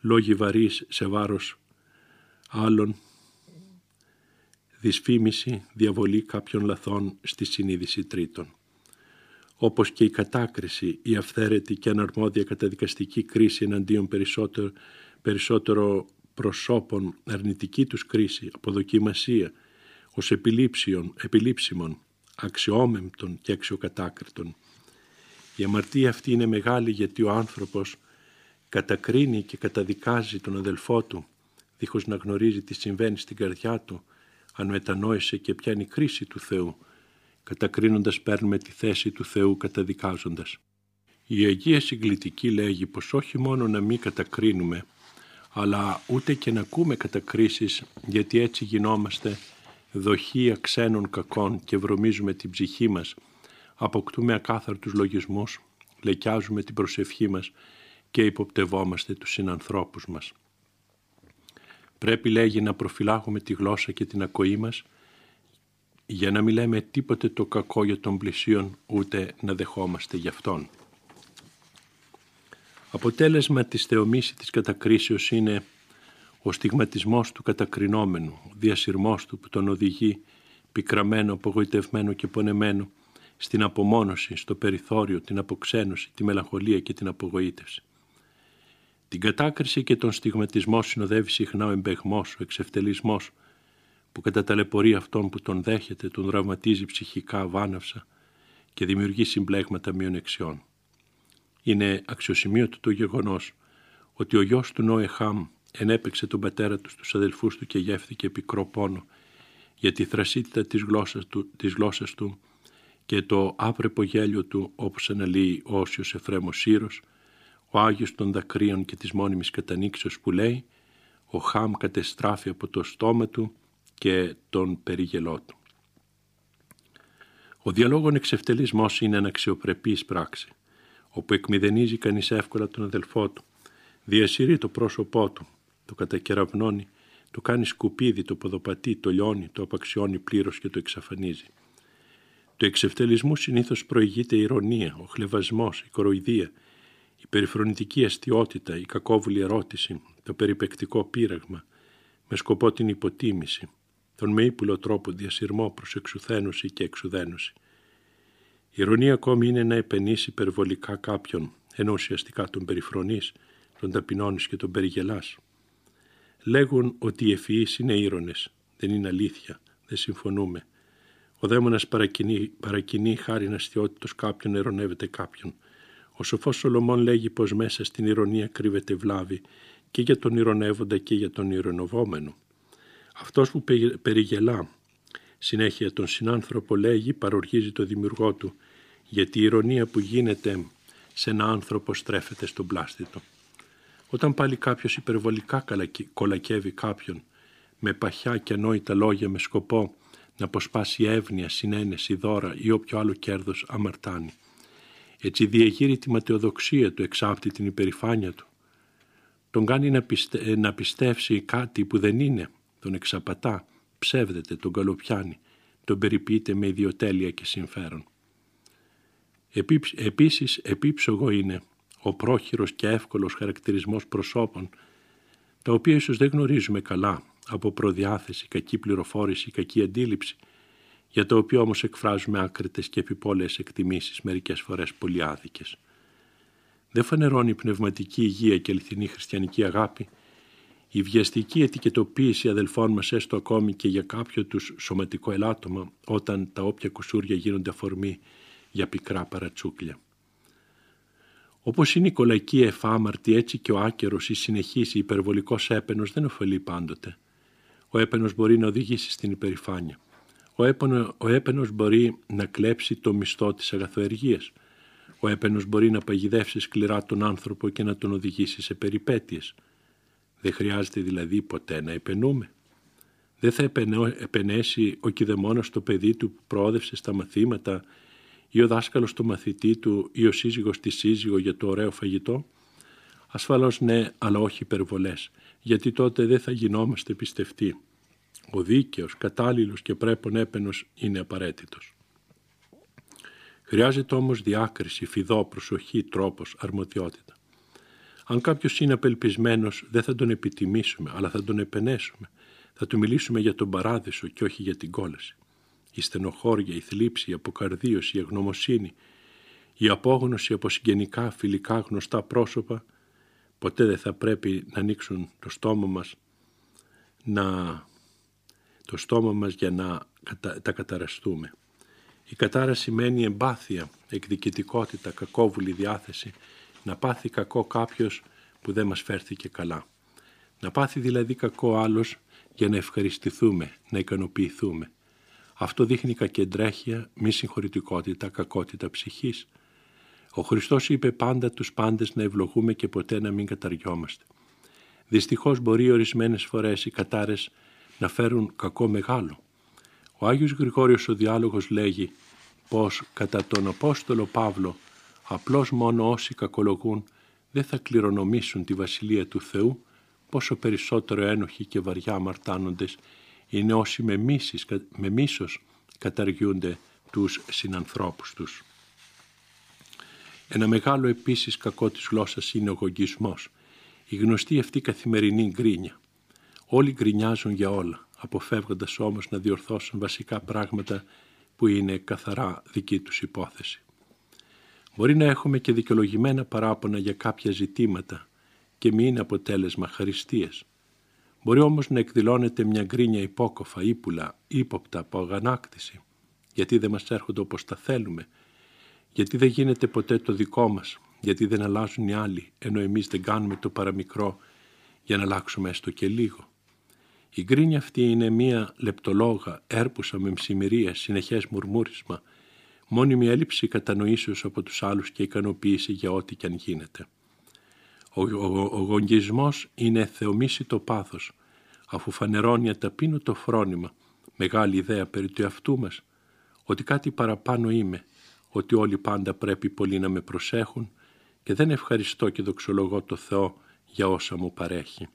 λόγοι βαρύς σε βάρος άλλων, δυσφήμιση, διαβολή κάποιων λαθών στη συνείδηση τρίτων. Όπως και η κατάκριση, η αυθαίρετη και αναρμόδια καταδικαστική κρίση εναντίον περισσότερο, περισσότερο προσώπων, αρνητική τους κρίση, αποδοκιμασία, ως επιλήψιον, επιλήψιμων, αξιόμεμπτων και αξιοκατάκριτων. Η αμαρτία αυτή είναι μεγάλη γιατί ο άνθρωπος κατακρίνει και καταδικάζει τον αδελφό του, δίχως να γνωρίζει τι συμβαίνει στην καρδιά του, αν μετανόησε και ποια είναι η κρίση του Θεού, κατακρίνοντας παίρνουμε τη θέση του Θεού καταδικάζοντας. Η Αγία Συγκλητική λέγει πως όχι μόνο να μην κατακρίνουμε, αλλά ούτε και να ακούμε κατακρίσεις, γιατί έτσι γινόμαστε δοχεία ξένων κακών και βρωμίζουμε την ψυχή μας, αποκτούμε ακάθαρτους λογισμούς, λεκιάζουμε την προσευχή μας και υποπτευόμαστε τους συνανθρώπους μας. Πρέπει λέγει να προφυλάγουμε τη γλώσσα και την ακοή μας για να μην λέμε τίποτε το κακό για τον πλησίον ούτε να δεχόμαστε γι' αυτόν. Αποτέλεσμα της θεομήσης της κατακρίσεως είναι ο στιγματισμός του κατακρινόμενου, ο διασυρμός του που τον οδηγεί πικραμένο, απογοητευμένο και πονεμένο στην απομόνωση, στο περιθώριο, την αποξένωση, τη μελαγχολία και την απογοήτευση. Την κατάκριση και τον στιγματισμό συνοδεύει συχνά ο εμπεγμός, ο εξευτελισμός, που κατά ταλαιπωρεί αυτόν που τον δέχεται, τον δραματίζει ψυχικά βάναυσα και δημιουργεί συμπλέγματα μειονεξιών. Είναι αξιοσημείωτο το γεγονός ότι ο γιος του Νόεχάμ ενέπαιξε τον πατέρα του στους αδελφούς του και γεύθηκε πικρό πόνο για τη θρασίτητα της γλώσσας του, της γλώσσας του και το άπρεπο γέλιο του όπως αναλύει ο Όσιος Εφρέμος Σύρος, ο Άγιος των δακρύων και της μόνιμης κατανήξεως που λέει «Ο Χάμ κατεστράφει από το στόμα του και τον περιγελό του». Ο διαλόγων εξευτελισμός είναι αναξιοπρεπής πράξη, όπου εκμηδενίζει κανείς εύκολα τον αδελφό του, διασύρει το πρόσωπό του, το κατακεραυνώνει, Το κάνει σκουπίδι, το ποδοπατεί, το λιώνει, το απαξιώνει πλήρως και το εξαφανίζει. Το εξευτελισμού συνήθως προηγείται η ηρωνία, ο χλεβασμός, η κοροϊδία, η περιφρονητική αστείωτητα, η κακόβουλη ερώτηση, το περιπεκτικό πείραγμα, με σκοπό την υποτίμηση, τον με ύπουλο τρόπο διασυρμό προς εξουθένωση και εξουδένωση. Η ηρωνία ακόμη είναι να επενήσει υπερβολικά κάποιον, ενώ ουσιαστικά τον περιφρονείς, τον ταπεινώνεις και τον περιγελάς. Λέγουν ότι οι ευφυείς είναι ήρωνες. Δεν είναι αλήθεια. Δεν συμφωνούμε. Ο δαίμονας παρακινεί, παρακινεί χάρη αστιότητος κάποιον ερωνεύεται κάποιον. Ο σοφός Σολομών λέγει πως μέσα στην ηρωνία κρύβεται βλάβη και για τον ηρωνεύοντα και για τον ηρωνοβόμενο. Αυτός που περιγελά συνέχεια τον συνάνθρωπο λέγει, παροργίζει το δημιουργό του, γιατί η ηρωνία που γίνεται σε ένα άνθρωπο στρέφεται στον πλάστη του. Όταν πάλι κάποιος υπερβολικά κολακεύει κάποιον με παχιά και ανόητα λόγια με σκοπό να αποσπάσει εύνοια, συνένεση, δώρα ή όποιο άλλο κέρδος αμαρτάνει. Έτσι διεγείρει τη ματαιοδοξία του, εξάπτει την υπερηφάνεια του. Τον κάνει να, πιστε... να πιστεύσει κάτι που δεν είναι, τον εξαπατά, ψεύδεται, τον καλοπιάνει, τον περιποιείται με ιδιοτέλεια και συμφέρον. Επίσης επίψογο είναι ο πρόχειρος και εύκολος χαρακτηρισμός προσώπων, τα οποία ίσως δεν γνωρίζουμε καλά από προδιάθεση, κακή πληροφόρηση, κακή αντίληψη, για το οποίο όμως εκφράζουμε άκρητες και επιπόλαιες εκτιμήσεις μερικές φορές πολύ άδικες. Δεν φανερώνει πνευματική υγεία και αληθινή χριστιανική αγάπη, η βιαστική ετικετοποίηση αδελφών μας έστω ακόμη και για κάποιο τους σωματικό ελάττωμα όταν τα όποια κουσούρια γίνονται αφορμή για πικρά παρατσούκλια. Όπως είναι η κολακή εφάμαρτη, έτσι και ο άκερος ή συνεχής ή υπερβολικός έπαινος δεν ωφελεί πάντοτε. Ο έπαινος μπορεί να οδηγήσει στην υπερηφάνεια. Ο, έπαινο, ο έπαινος μπορεί να κλέψει το μισθό της αγαθοεργίας. Ο έπαινος μπορεί να παγιδεύσει σκληρά τον άνθρωπο και να τον οδηγήσει σε περιπέτειες. Δεν χρειάζεται δηλαδή ποτέ να επενούμε. Δεν θα επενέσει ο κηδεμόνας το παιδί του που προόδευσε στα μαθήματα ή ο δάσκαλος του μαθητή του ή ο σύζυγος της σύζυγο για το ωραίο φαγητό; Ασφαλώς ναι, αλλά όχι υπερβολές, γιατί τότε δεν θα γινόμαστε πιστευτοί. Ο δίκαιος, κατάλληλος και πρέπον έπαινος είναι απαραίτητος. Χρειάζεται όμως διάκριση, φιδό, προσοχή, τρόπος, αρμοδιότητα. Αν κάποιος είναι απελπισμένος δεν θα τον επιτιμήσουμε, αλλά θα τον επενέσουμε. Θα του μιλήσουμε για τον παράδεισο και όχι για την κόλαση η στενοχώρια, η θλίψη, η αποκαρδίωση, η αγνωμοσύνη, η απόγνωση από συγγενικά, φιλικά, γνωστά πρόσωπα, ποτέ δεν θα πρέπει να ανοίξουν το στόμα μας, να, το στόμα μας για να τα καταραστούμε. Η κατάρα σημαίνει εμπάθεια, εκδικητικότητα, κακόβουλη διάθεση, να πάθει κακό κάποιος που δεν μας φέρθηκε καλά. Να πάθει δηλαδή κακό άλλος για να ευχαριστηθούμε, να ικανοποιηθούμε. Αυτό δείχνει κακεντρέχεια, μη συγχωρητικότητα, κακότητα ψυχής. Ο Χριστός είπε πάντα τους πάντες να ευλογούμε και ποτέ να μην καταριόμαστε. Δυστυχώς μπορεί ορισμένες φορές οι κατάρες να φέρουν κακό μεγάλο. Ο Άγιος Γρηγόριος ο Διάλογος λέγει πως κατά τον Απόστολο Παύλο απλώς μόνο όσοι κακολογούν δεν θα κληρονομήσουν τη Βασιλεία του Θεού πόσο περισσότερο ένοχοι και βαριά αμαρτάνοντες είναι όσοι με, μίσης, με μίσος καταργούνται τους συνανθρώπους τους. Ένα μεγάλο επίσης κακό της γλώσσας είναι ο γογγισμός, η γνωστή αυτή καθημερινή γκρίνια. Όλοι γκρινιάζουν για όλα, αποφεύγοντας όμως να διορθώσουν βασικά πράγματα που είναι καθαρά δική τους υπόθεση. Μπορεί να έχουμε και δικαιολογημένα παράπονα για κάποια ζητήματα και μην είναι αποτέλεσμα χαριστίας. Μπορεί όμως να εκδηλώνεται μια γκρίνια υπόκοφα, ύπουλα, ύποπτα από αγανάκτηση. Γιατί δεν μας έρχονται όπως τα θέλουμε. Γιατί δεν γίνεται ποτέ το δικό μας. Γιατί δεν αλλάζουν οι άλλοι, ενώ εμείς δεν κάνουμε το παραμικρό για να αλλάξουμε έστω και λίγο. Η γκρίνια αυτή είναι μια λεπτολόγα, έρπουσα με ψημυρία, συνεχές μουρμούρισμα, μόνιμη έλλειψη κατανοήσεως από τους άλλους και ικανοποίηση για ό,τι και αν γίνεται. Ο, ο, ο είναι θεομίσιτο πάθος, αφού φανερώνει αταπείνωτο φρόνημα, μεγάλη ιδέα περί του εαυτού μας, ότι κάτι παραπάνω είμαι, ότι όλοι πάντα πρέπει πολύ να με προσέχουν και δεν ευχαριστώ και δοξολογώ το Θεό για όσα μου παρέχει.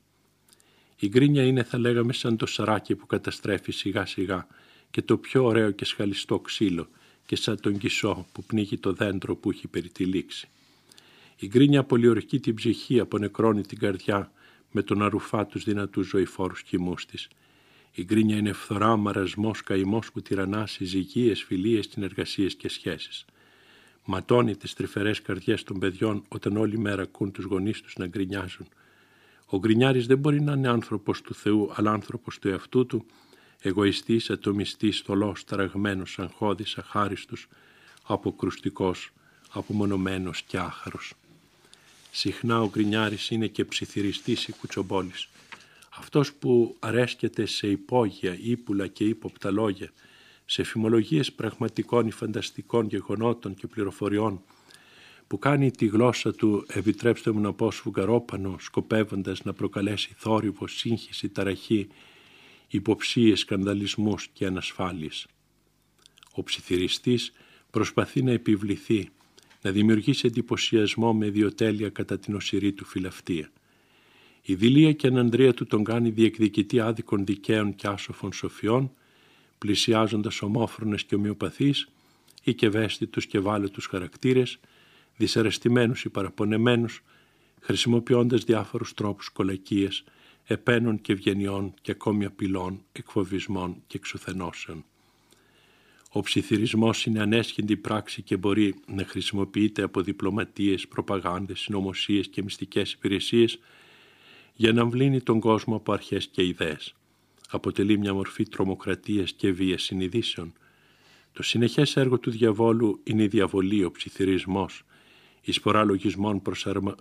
Η γκρίνια είναι θα λέγαμε σαν το σαράκι που καταστρέφει σιγά σιγά και το πιο ωραίο και σχαλιστό ξύλο και σαν τον κισό που πνίγει το δέντρο που έχει περιτυλίξει. Η γκρίνια πολιορκεί την ψυχή, απονεκρώνει την καρδιά με τον αρουφά τους δυνατούς ζωηφόρους κοιμούς της. Η γκρίνια είναι φθορά, μαρασμός, καημός που τυραννά συζυγίες, φιλίες, συνεργασίες και σχέσεις. Ματώνει τις τρυφερές καρδιές των παιδιών όταν όλη μέρα ακούν τους γονείς τους να γκρινιάζουν. Ο γκρινιάρης δεν μπορεί να είναι άνθρωπος του Θεού, αλλά άνθρωπος του εαυτού του, εγωιστής, ατομιστής, θολός, ταραγμένος, αγχώδης, αχάριστος, αποκρουστικός, απομονωμένος και άχαρος. Συχνά ο γκρινιάρης είναι και ψιθυριστής ή κουτσομπόλης. Αυτός που αρέσκεται σε υπόγεια, ύπουλα και ύποπτα λόγια, σε φημολογίες πραγματικών ή φανταστικών γεγονότων και πληροφοριών, που κάνει τη γλώσσα του, επιτρέψτε μου να πω σφουγγαρόπανο, σκοπεύοντας να προκαλέσει θόρυβο, σύγχυση, ταραχή, υποψίες, σκανδαλισμούς και ανασφάλειες. Ο ψιθυριστής προσπαθεί να επιβληθεί, να δημιουργήσει εντυπωσιασμό με ιδιοτέλεια κατά την οσυρή του φιλαυτία. Η δηλία και ανανδρία του τον κάνει διεκδικητή άδικων δικαίων και άσοφων σοφιών, πλησιάζοντας ομόφρονες και ομοιοπαθείς ή και ευαίσθητους και βάλετους χαρακτήρες, δυσαρεστημένους ή παραπονεμένους, χρησιμοποιώντας διάφορους τρόπους κολακίες, επένων και ευγενιών και ακόμη απειλών, εκφοβισμών και εξουθενώσεων. Ο ψιθυρισμός είναι ανέσχυντη πράξη και μπορεί να χρησιμοποιείται από διπλωματίες, προπαγάνδες, συνωμοσίες και μυστικές υπηρεσίες για να αμβλύνει τον κόσμο από αρχές και ιδέες. Αποτελεί μια μορφή τρομοκρατίας και βίας συνειδήσεων. Το συνεχές έργο του διαβόλου είναι η διαβολή, ο ψιθυρισμός, η σπορά λογισμών προς, αρμα...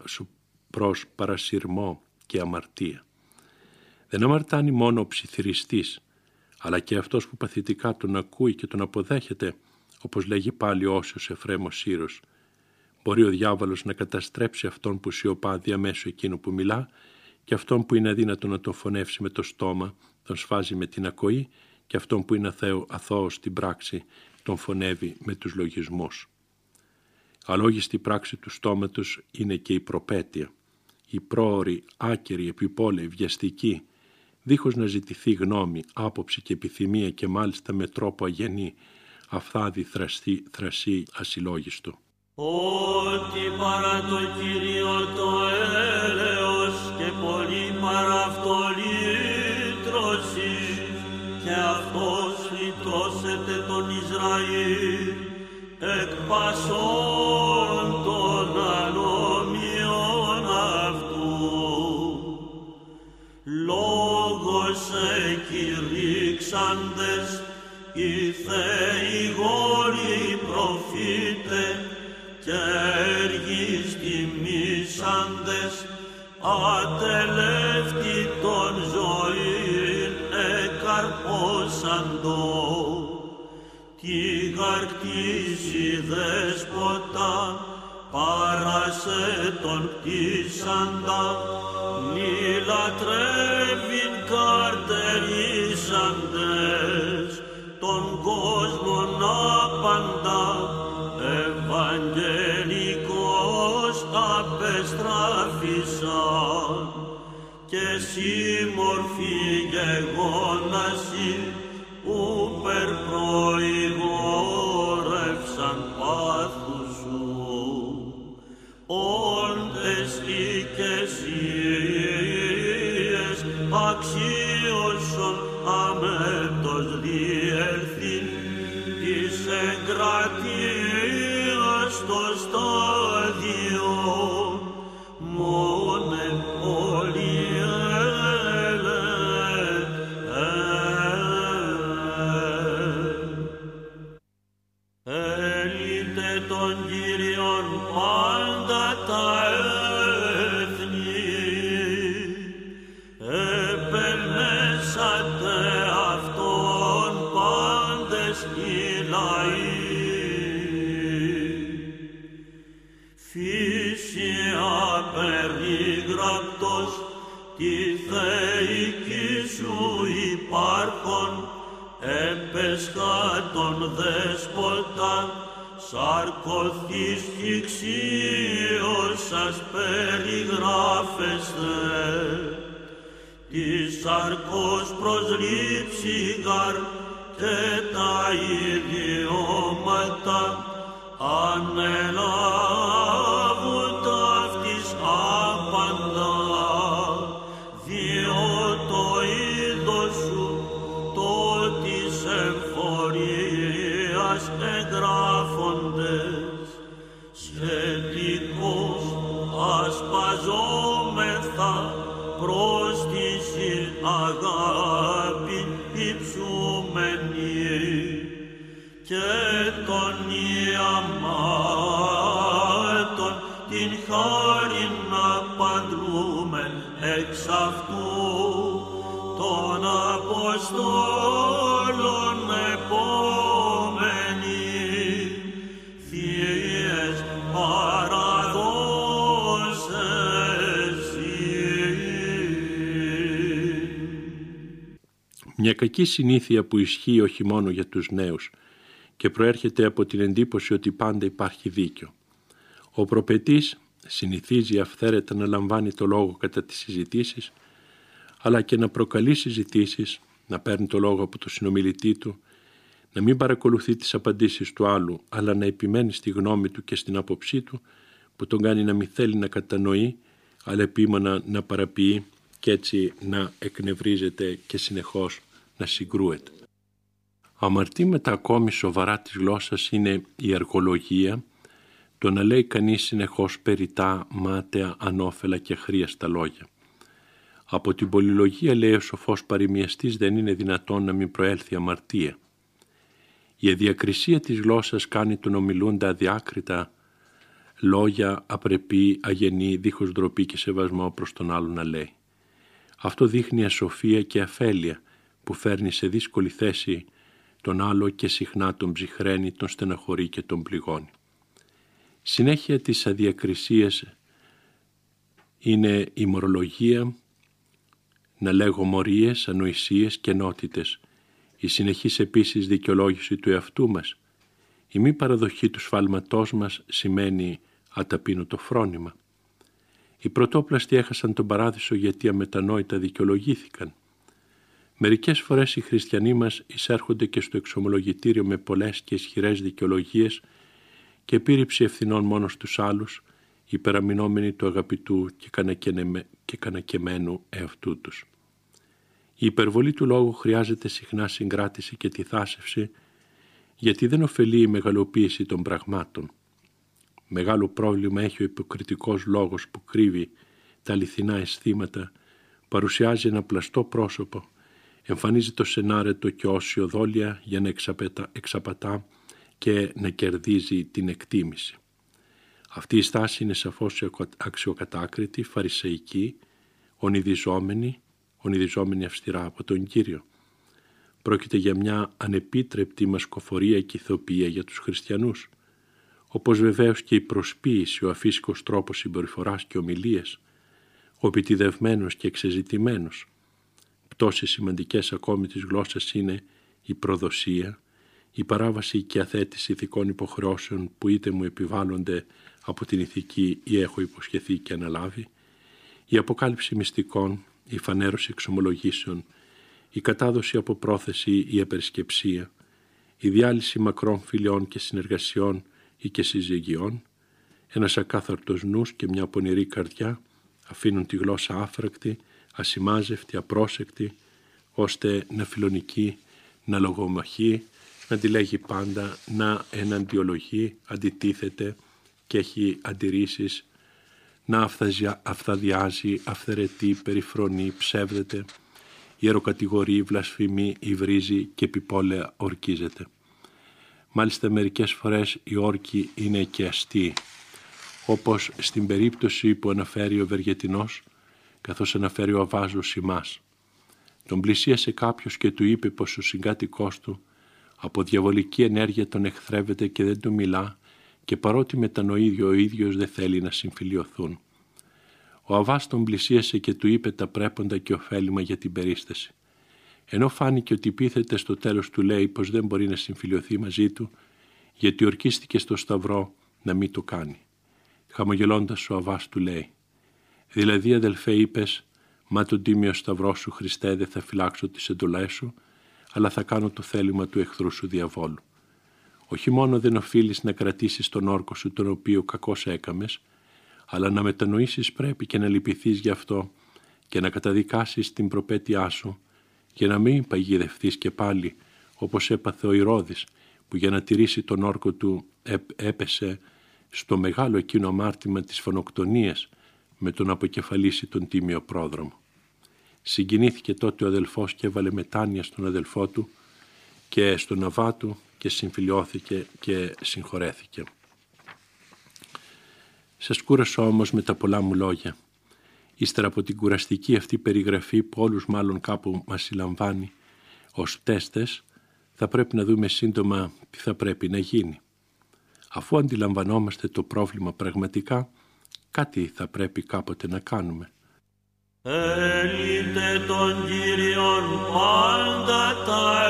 προς παρασυρμό και αμαρτία. Δεν αμαρτάνει μόνο ο ψιθυριστής, αλλά και αυτός που παθητικά τον ακούει και τον αποδέχεται, όπως λέγει πάλι όσιος Εφρέμος Σύρος. Μπορεί ο διάβολος να καταστρέψει αυτόν που σιωπά διαμέσου εκείνου που μιλά και αυτόν που είναι αδύνατο να τον φωνεύσει με το στόμα, τον σφάζει με την ακοή και αυτόν που είναι αθέο, αθώος στην πράξη, τον φωνεύει με τους λογισμούς. Αλόγιστη πράξη του στόματος είναι και η προπέτεια. Η πρόορη, άκερη, επιπόλαιη, βιαστική, δίχως να ζητηθεί γνώμη, άποψη και επιθυμία και μάλιστα με τρόπο αγενή, αφθάδη θραστή, θρασί ασυλλόγιστο. Ότι παρά το Κύριο το έλεος και πολύ παρά αυτό λύτρωση και αυτός λυτρώσετε τον Ισραήλ εκ πασών εκηρύξαντες οι Θεοί γόροι προφήτες και έργοι τιμήσαντες ατελεύτη των ζωήν εκαρπόσαντο τι γαρκτήσει δέσποτα παράσε τον κτίσαντα μη λατρεύειν καρτερίσαντες άπαντα Ευαγγελικός απεστράφησαν. Και σύμμορφη γεγόναση σαρκωθείς ηξίως σας περιγράφεστε. Της αρκός προσλήψη γαρ και τα ιδιώματα ανελάβουν ασπαζόμεθα προς τη αγάπη υψούμενη και των ιαμάτων την χάρη να παντρούμεν εξ αυτού των Αποστόλων κακή συνήθεια που ισχύει όχι μόνο για τους νέους και προέρχεται από την εντύπωση ότι πάντα υπάρχει δίκιο. Ο προπετής συνηθίζει αυθαίρετα να λαμβάνει το λόγο κατά τις συζητήσεις, αλλά και να προκαλεί συζητήσεις, να παίρνει το λόγο από το συνομιλητή του, να μην παρακολουθεί τις απαντήσεις του άλλου, αλλά να επιμένει στη γνώμη του και στην άποψή του, που τον κάνει να μην θέλει να κατανοεί, αλλά επίμονα να παραποιεί και έτσι να εκνευρίζεται και συνεχώς να συγκρούεται. Αμαρτήματα ακόμη σοβαρά της γλώσσας είναι η αργολογία, το να λέει κανείς συνεχώς περιτά, μάταια, ανώφελα και χρίαστα λόγια. Από την πολυλογία λέει ο σοφός παροιμιαστής δεν είναι δυνατόν να μην προέλθει αμαρτία. Η αδιακρισία της γλώσσας κάνει τον ομιλούντα αδιάκριτα λόγια απρεπή, αγενή, δίχως ντροπή και σεβασμό προς τον άλλον να λέει. Αυτό δείχνει ασοφία και αφέλεια που φέρνει σε δύσκολη θέση τον άλλο και συχνά τον ψυχραίνει, τον στεναχωρεί και τον πληγώνει. Συνέχεια της αδιακρισίας είναι η μορολογία, να λέγω μορίες, ανοησίες και νότητες, η συνεχής επίσης δικαιολόγηση του εαυτού μας. Η μη παραδοχή του σφάλματός μας σημαίνει αταπείνωτο φρόνημα. Οι πρωτόπλαστοι έχασαν τον παράδεισο γιατί αμετανόητα δικαιολογήθηκαν. Μερικές φορές οι χριστιανοί μας εισέρχονται και στο εξομολογητήριο με πολλές και ισχυρές δικαιολογίες και επίρρηψη ευθυνών μόνο στους άλλους, υπεραμεινόμενοι του αγαπητού και κανακεμένου εαυτού τους. Η υπερβολή του λόγου χρειάζεται συχνά συγκράτηση και τη θάσευση, γιατί δεν ωφελεί η μεγαλοποίηση των πραγμάτων. Μεγάλο πρόβλημα έχει ο υποκριτικός λόγος που κρύβει τα αληθινά αισθήματα, παρουσιάζει ένα πλαστό πρόσωπο, εμφανίζει το σενάρετο και όσιο δόλια για να εξαπατά και να κερδίζει την εκτίμηση. Αυτή η στάση είναι σαφώς αξιοκατάκριτη, φαρισαϊκή, ονειδιζόμενη, ονειδιζόμενη αυστηρά από τον Κύριο. Πρόκειται για μια ανεπίτρεπτη μασκοφορία και ηθοποιία για τους χριστιανούς, όπως βεβαίως και η προσποίηση, ο αφύσικος τρόπος συμπεριφοράς και ομιλίες, ο επιτιδευμένος και εξεζητημένος. Πτώσεις σημαντικές ακόμη της γλώσσας είναι η προδοσία, η παράβαση και αθέτηση ηθικών υποχρεώσεων που είτε μου επιβάλλονται από την ηθική ή έχω υποσχεθεί και αναλάβει, η αποκάλυψη μυστικών, η φανέρωση εξομολογήσεων, η κατάδοση από πρόθεση ή απερισκεψία, η διάλυση μακρών φιλιών και συνεργασιών ή και συζυγιών, ένας ακάθαρτος νους και μια πονηρή καρδιά αφήνουν τη γλώσσα άφρακτη, ασημάζευτη, απρόσεκτη, ώστε να φιλονικεί, να λογομαχεί, να τη λέγει πάντα, να εναντιολογεί, αντιτίθεται και έχει αντιρρήσεις, να αυθαδιάζει, αυθαιρετεί, περιφρονεί, ψεύδεται, ιεροκατηγορεί, βλασφημεί, υβρίζει και επιπόλαια ορκίζεται. Μάλιστα μερικές φορές οι όρκοι είναι και αστείοι, όπως στην περίπτωση που αναφέρει ο Βεργετινός, καθώς αναφέρει ο Αβάζος Σιμάς. Τον πλησίασε κάποιος και του είπε πως ο συγκάτοικός του από διαβολική ενέργεια τον εχθρεύεται και δεν του μιλά και παρότι μετανοεί ο ίδιος δεν θέλει να συμφιλιωθούν. Ο Αβάς τον πλησίασε και του είπε τα πρέποντα και ωφέλιμα για την περίσταση. Ενώ φάνηκε ότι πείθεται στο τέλος του λέει πως δεν μπορεί να συμφιλειωθεί μαζί του γιατί ορκίστηκε στο σταυρό να μην το κάνει. Χαμογελώντας ο Αβάς του λέει «Δηλαδή αδελφέ είπες, Μα τον τίμιο σταυρό σου Χριστέ δεν θα φυλάξω τις εντολές σου, αλλά θα κάνω το θέλημα του εχθρού σου διαβόλου. Όχι μόνο δεν οφείλεις να κρατήσεις τον όρκο σου τον οποίο κακώς έκαμες, αλλά να μετανοήσεις πρέπει και να λυπηθείς γι' αυτό και να καταδικάσεις την προπέτειά σου και να μην παγιδευτείς και πάλι όπως έπαθε ο Ηρώδης που για να τηρήσει τον όρκο του έπεσε στο μεγάλο εκείνο αμάρτημα της φωνοκτονίας με τον αποκεφαλίσει τον τίμιο πρόδρομο. Συγκινήθηκε τότε ο αδελφός και έβαλε μετάνοια στον αδελφό του και στον ναβά του και συμφιλιώθηκε και συγχωρέθηκε. Σας κούρασα όμως με τα πολλά μου λόγια. Ύστερα από την κουραστική αυτή περιγραφή που όλους μάλλον κάπου μας συλλαμβάνει ως τέστες, θα πρέπει να δούμε σύντομα τι θα πρέπει να γίνει. Αφού αντιλαμβανόμαστε το πρόβλημα πραγματικά, κάτι θα πρέπει κάποτε να κάνουμε. Έλειτε τον Κύριον πάντα τα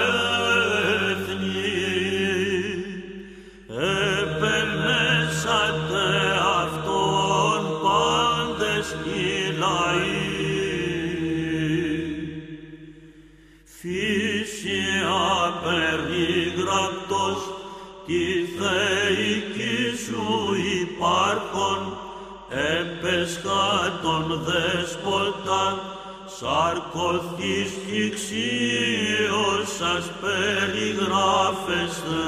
τον δέσποτα σαρκωθείς ηξίως σας περιγράφεστε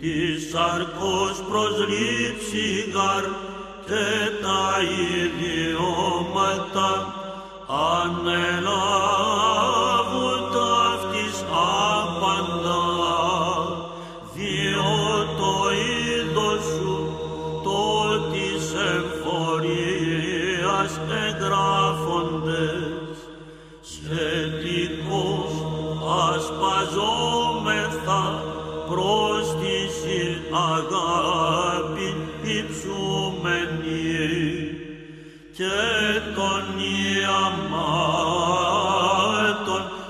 τη σαρκός προσλήψη γαρ και τα ιδιώματα ανελάβουν και των ιαμάτων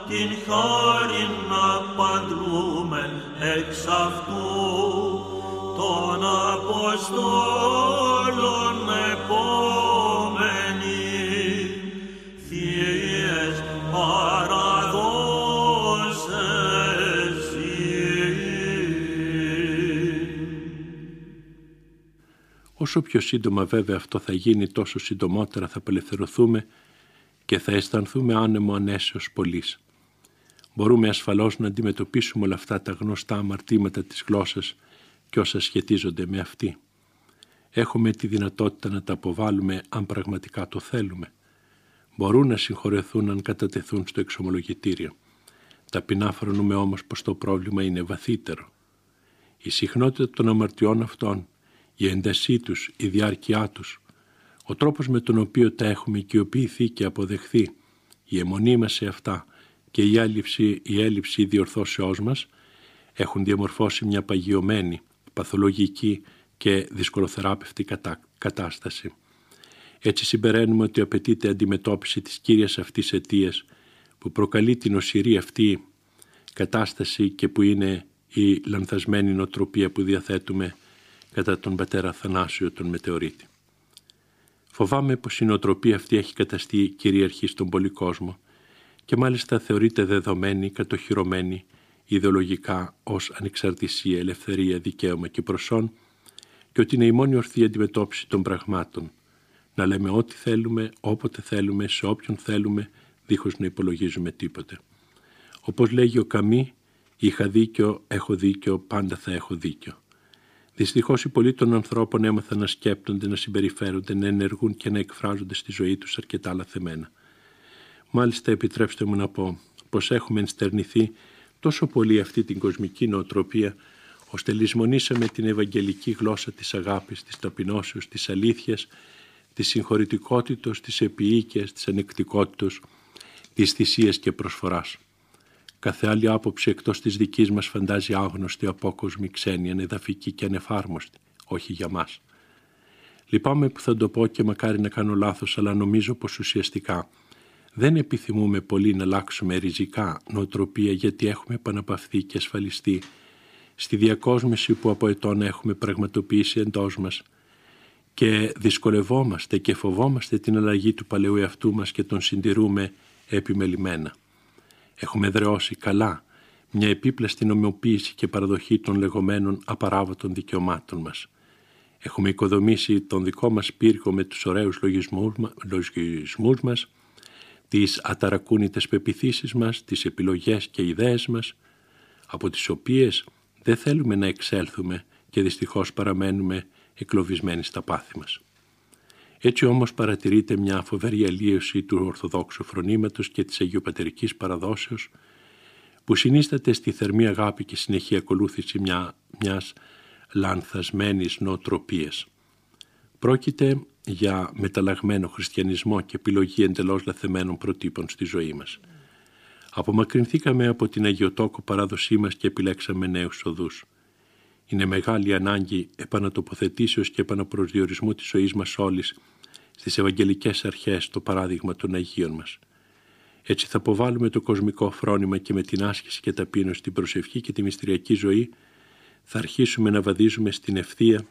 την χάρη να παντρούμεν εξ αυτού των Αποστόλων Όσο πιο σύντομα βέβαια αυτό θα γίνει, τόσο συντομότερα θα απελευθερωθούμε και θα αισθανθούμε άνεμο ανέσεως πολλής. Μπορούμε ασφαλώς να αντιμετωπίσουμε όλα αυτά τα γνωστά αμαρτήματα της γλώσσας και όσα σχετίζονται με αυτή. Έχουμε τη δυνατότητα να τα αποβάλουμε αν πραγματικά το θέλουμε. Μπορούν να συγχωρεθούν αν κατατεθούν στο εξομολογητήριο. Ταπεινά φρονούμε όμως πως το πρόβλημα είναι βαθύτερο. Η συχνότητα των αμαρτιών αυτών, η έντασή τους, η διάρκειά τους, ο τρόπος με τον οποίο τα έχουμε οικειοποιηθεί και αποδεχθεί, η αιμονή μας σε αυτά και η έλλειψη, η έλλειψη διορθώσεώς μας έχουν διαμορφώσει μια παγιωμένη, παθολογική και δυσκολοθεράπευτη κατά, κατάσταση. Έτσι συμπεραίνουμε ότι απαιτείται αντιμετώπιση της κύριας αυτής αιτίας που προκαλεί την οσυρή αυτή κατάσταση και που είναι η λανθασμένη νοοτροπία που διαθέτουμε κατά τον πατέρα Θανάσιο τον Μετεωρίτη. Φοβάμαι πως η νοοτροπία αυτή έχει καταστεί κυρίαρχη στον πολύ κόσμο και μάλιστα θεωρείται δεδομένη, κατοχυρωμένη ιδεολογικά ως ανεξαρτησία, ελευθερία, δικαίωμα και προσόν και ότι είναι η μόνη ορθή αντιμετώπιση των πραγμάτων. Να λέμε ό,τι θέλουμε, όποτε θέλουμε, σε όποιον θέλουμε, δίχως να υπολογίζουμε τίποτε. Όπως λέγει ο Καμί, είχα δίκιο, έχω δίκιο, πάντα θα έχω δίκιο. Δυστυχώς οι πολλοί των ανθρώπων έμαθαν να σκέπτονται, να συμπεριφέρονται, να ενεργούν και να εκφράζονται στη ζωή τους αρκετά λαθεμένα. Μάλιστα, επιτρέψτε μου να πω πως έχουμε ενστερνηθεί τόσο πολύ αυτή την κοσμική νοοτροπία, ώστε λησμονήσαμε την ευαγγελική γλώσσα της αγάπης, της ταπεινώσεως, της αλήθειας, της συγχωρητικότητος, της επίοικιας, της ανεκτικότητος, της θυσίας και προσφοράς. Κάθε άλλη άποψη εκτός της δικής μας φαντάζει άγνωστη, απόκοσμη, ξένη, ανεδαφική και ανεφάρμοστη, όχι για μας. Λυπάμαι που θα το πω και μακάρι να κάνω λάθος, αλλά νομίζω πως ουσιαστικά δεν επιθυμούμε πολύ να αλλάξουμε ριζικά νοοτροπία γιατί έχουμε επαναπαυθεί και ασφαλιστεί στη διακόσμηση που από ετών έχουμε πραγματοποιήσει εντός μας και δυσκολευόμαστε και φοβόμαστε την αλλαγή του παλαιού εαυτού μας και τον συντηρούμε επιμελημένα. Έχουμε δρεώσει καλά μια επίπλαστη νομιμοποίηση και παραδοχή των λεγόμενων απαράβατων δικαιωμάτων μας. Έχουμε οικοδομήσει τον δικό μας πύργο με τους ωραίους λογισμούς, λογισμούς μας, τις αταρακούνητες πεπιθήσεις μας, τις επιλογές και ιδέες μας, από τις οποίες δεν θέλουμε να εξέλθουμε και δυστυχώς παραμένουμε εκλοβισμένοι στα πάθη μας. Έτσι όμως παρατηρείται μια φοβερή αλλίωση του Ορθοδόξου φρονήματος και της Αγιοπατερικής παραδόσεως που συνίσταται στη θερμή αγάπη και συνεχή ακολούθηση μια, μιας λανθασμένης νοοτροπίας. Πρόκειται για μεταλλαγμένο χριστιανισμό και επιλογή εντελώς λαθεμένων προτύπων στη ζωή μας. Απομακρυνθήκαμε από την αγιοτόκο παράδοσή μας και επιλέξαμε νέους οδούς. Είναι μεγάλη ανάγκη επανατοποθετήσεως και επαναπροσδιορισμού της ζωής μας όλης στις ευαγγελικές αρχές το παράδειγμα των Αγίων μας. Έτσι θα αποβάλουμε το κοσμικό φρόνημα και με την άσκηση και ταπείνωση στην προσευχή και τη μυστηριακή ζωή θα αρχίσουμε να βαδίζουμε στην ευθεία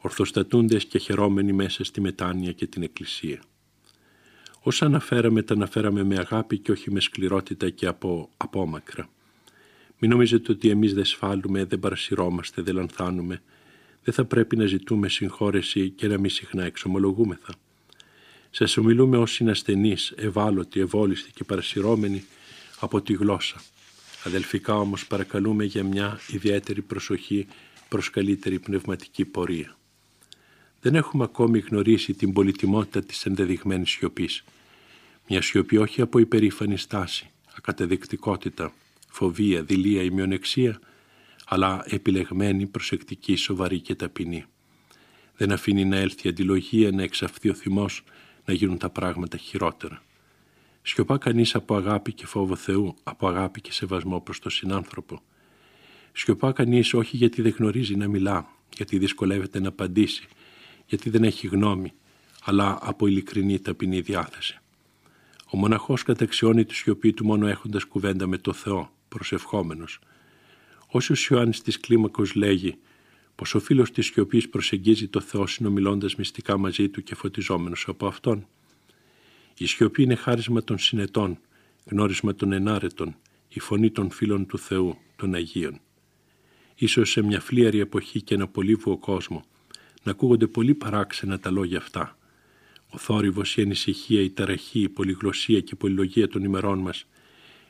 ορθοστατούντες και χαιρόμενοι μέσα στη μετάνοια και την Εκκλησία. Όσα αναφέραμε τα αναφέραμε με αγάπη και όχι με σκληρότητα και από απόμακρα. Μην νομίζετε ότι εμείς δεν σφάλουμε, δεν παρασυρώμαστε, δεν λανθάνουμε. Δεν θα πρέπει να ζητούμε συγχώρεση και να μην συχνά εξομολογούμεθα. Σας ομιλούμε ως συνασθενείς, ευάλωτοι, ευόλιστοι και παρασυρώμενοι από τη γλώσσα. Αδελφικά όμως παρακαλούμε για μια ιδιαίτερη προσοχή προς καλύτερη πνευματική πορεία. Δεν έχουμε ακόμη γνωρίσει την πολυτιμότητα της ενδεδειγμένης σιωπής. Μια σιωπή όχι από υπερήφανη στάση, ακατεδεικτικότητα, φοβία, δειλία ή μειονεξία, αλλά επιλεγμένη, προσεκτική, σοβαρή και ταπεινή. Δεν αφήνει να έλθει η αντιλογία, να εξαφθεί ο θυμός, να γίνουν τα πράγματα χειρότερα. Σιωπά κανείς από αγάπη και φόβο Θεού, από αγάπη και σεβασμό προς τον συνάνθρωπο. Σιωπά κανείς όχι γιατί δεν γνωρίζει να μιλά, γιατί δυσκολεύεται να απαντήσει, γιατί δεν έχει γνώμη, αλλά από ειλικρινή ταπεινή διάθεση. Ο μοναχός καταξιώνει τη σιωπή του μόνο έχοντας κουβέντα με το Θεό, προσευχόμενος. Όσος ο Ιωάννης της κλίμακος λέγει πως ο φίλος της σιωπής προσεγγίζει το Θεό συνομιλώντας μυστικά μαζί του και φωτιζόμενος από Αυτόν. Η σιωπή είναι χάρισμα των συνετών, γνώρισμα των ενάρετων, η φωνή των φίλων του Θεού, των Αγίων. Ίσως σε μια φλίαρη εποχή και ένα πολύβουο κόσμο, να ακούγονται πολύ παράξενα τα λόγια αυτά. Ο θόρυβος, η ανησυχία, η ταραχή, η πολυγλωσία και η πολυλογία των ημερών μας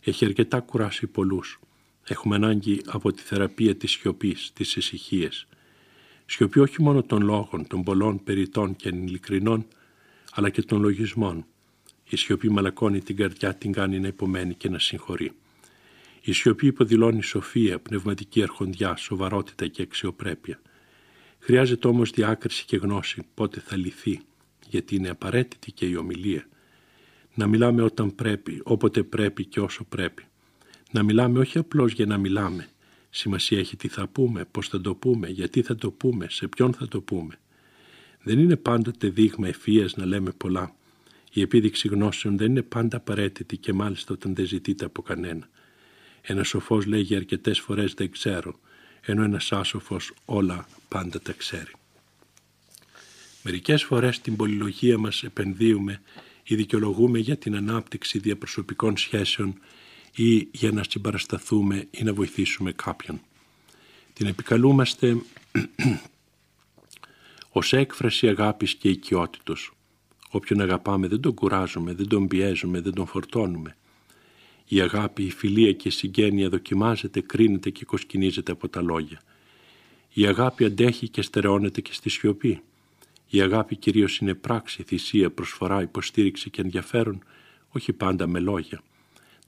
έχει αρκετά κουράσει πολλούς. Έχουμε ανάγκη από τη θεραπεία της σιωπής, της ησυχίας. Σιωπή όχι μόνο των λόγων, των πολλών περιτών και ειλικρινών, αλλά και των λογισμών. Η σιωπή μαλακώνει την καρδιά, την κάνει να υπομένει και να συγχωρεί. Η σιωπή υποδηλώνει σοφία, πνευματική αρχοντιά, σοβαρότητα και αξιοπρέπεια. Χρειάζεται όμως διάκριση και γνώση πότε θα λυθεί, γιατί είναι απαραίτητη και η ομιλία. Να μιλάμε όταν πρέπει, όποτε πρέπει και όσο πρέπει. Να μιλάμε όχι απλώς για να μιλάμε. Σημασία έχει τι θα πούμε, πώς θα το πούμε, γιατί θα το πούμε, σε ποιον θα το πούμε. Δεν είναι πάντοτε δείγμα ευφία να λέμε πολλά. Η επίδειξη γνώσεων δεν είναι πάντα απαραίτητη και μάλιστα όταν δεν ζητείται από κανένα. Ένα σοφός λέγει αρκετές φορές δεν ξέρω, ενώ ένας άσοφος όλα πάντα τα ξέρει. Μερικές φορές την πολυλογία μας επενδύουμε ή δικαιολογούμε για την ανάπτυξη διαπροσωπικών σχέσεων ή για να συμπαρασταθούμε ή να βοηθήσουμε κάποιον. Την επικαλούμαστε *clears throat* ως έκφραση αγάπης και οικειότητος. Όποιον αγαπάμε δεν τον κουράζουμε, δεν τον πιέζουμε, δεν τον φορτώνουμε. Η αγάπη, η φιλία και η συγγένεια δοκιμάζεται, κρίνεται και κοσκινίζεται από τα λόγια. Η αγάπη αντέχει και στερεώνεται και στη σιωπή. Η αγάπη κυρίως είναι πράξη, θυσία, προσφορά, υποστήριξη και ενδιαφέρον, όχι πάντα με λόγια.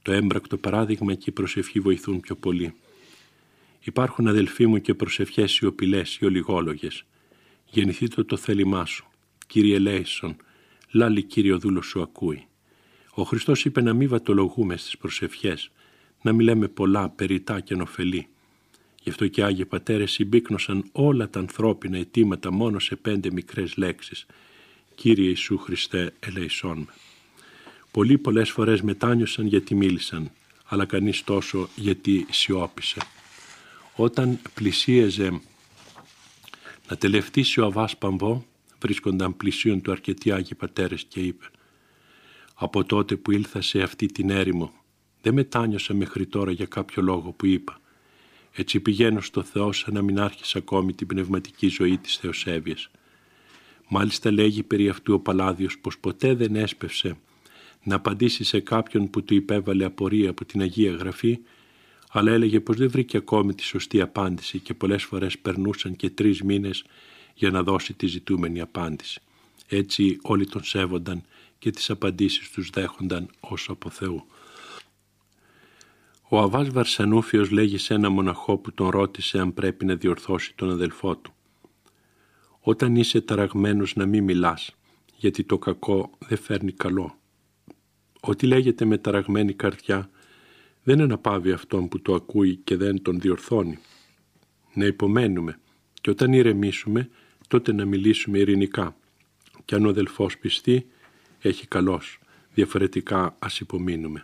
Το έμπρακτο παράδειγμα και η προσευχή βοηθούν πιο πολύ. Υπάρχουν αδελφοί μου και προσευχές σιωπηλές ή ολιγόλογες. Γεννηθείτε το θέλημά σου. Κύριε Λέισον, λάλη Κύριο δούλο σου ακούει. Ο Χριστός είπε να μην βατολογούμε στις προσευχές, να μιλάμε πολλά, περιτά και νοφελή. Γι' αυτό και οι Άγιοι Πατέρες συμπίκνωσαν όλα τα ανθρώπινα αιτήματα μόνο σε πέντε μικρές λέξεις. Κύριε Ιησού Χριστέ, ελεησόν με. Πολλοί πολλές φορές μετάνιωσαν γιατί μίλησαν, αλλά κανείς τόσο γιατί σιώπησε. Όταν πλησίαζε να τελευτήσει ο Αβάς Παμβό, βρίσκονταν πλησίον του αρκετοί Άγιοι Πατέρες και είπε «Από τότε που ήλθα σε αυτή την έρημο, δεν μετάνιωσα μέχρι τώρα για κάποιο λόγο που είπα. Έτσι πηγαίνω στο Θεό σαν να μην άρχισα ακόμη την πνευματική ζωή της Θεοσέβειας. Μάλιστα λέγει περί αυτού ο Παλάδιος πως ποτέ δεν έσπευσε να απαντήσει σε κάποιον που του υπέβαλε απορία από την Αγία Γραφή, αλλά έλεγε πως δεν βρήκε ακόμη τη σωστή απάντηση και πολλές φορές περνούσαν και τρεις μήνες για να δώσει τη ζητούμενη απάντηση. Έτσι όλοι τον σέβονταν και τις απαντήσεις τους δέχονταν ως από Θεού. Ο Αβάς Βαρσανούφιος λέγει σε ένα μοναχό που τον ρώτησε αν πρέπει να διορθώσει τον αδελφό του. Όταν είσαι ταραγμένος να μην μιλάς, γιατί το κακό δεν φέρνει καλό. Ό,τι λέγεται με ταραγμένη καρδιά δεν αναπαύει αυτόν που το ακούει και δεν τον διορθώνει. Να υπομένουμε και όταν ηρεμήσουμε τότε να μιλήσουμε ειρηνικά. Και αν ο αδελφός πιστεί έχει καλός, διαφορετικά ας υπομείνουμε.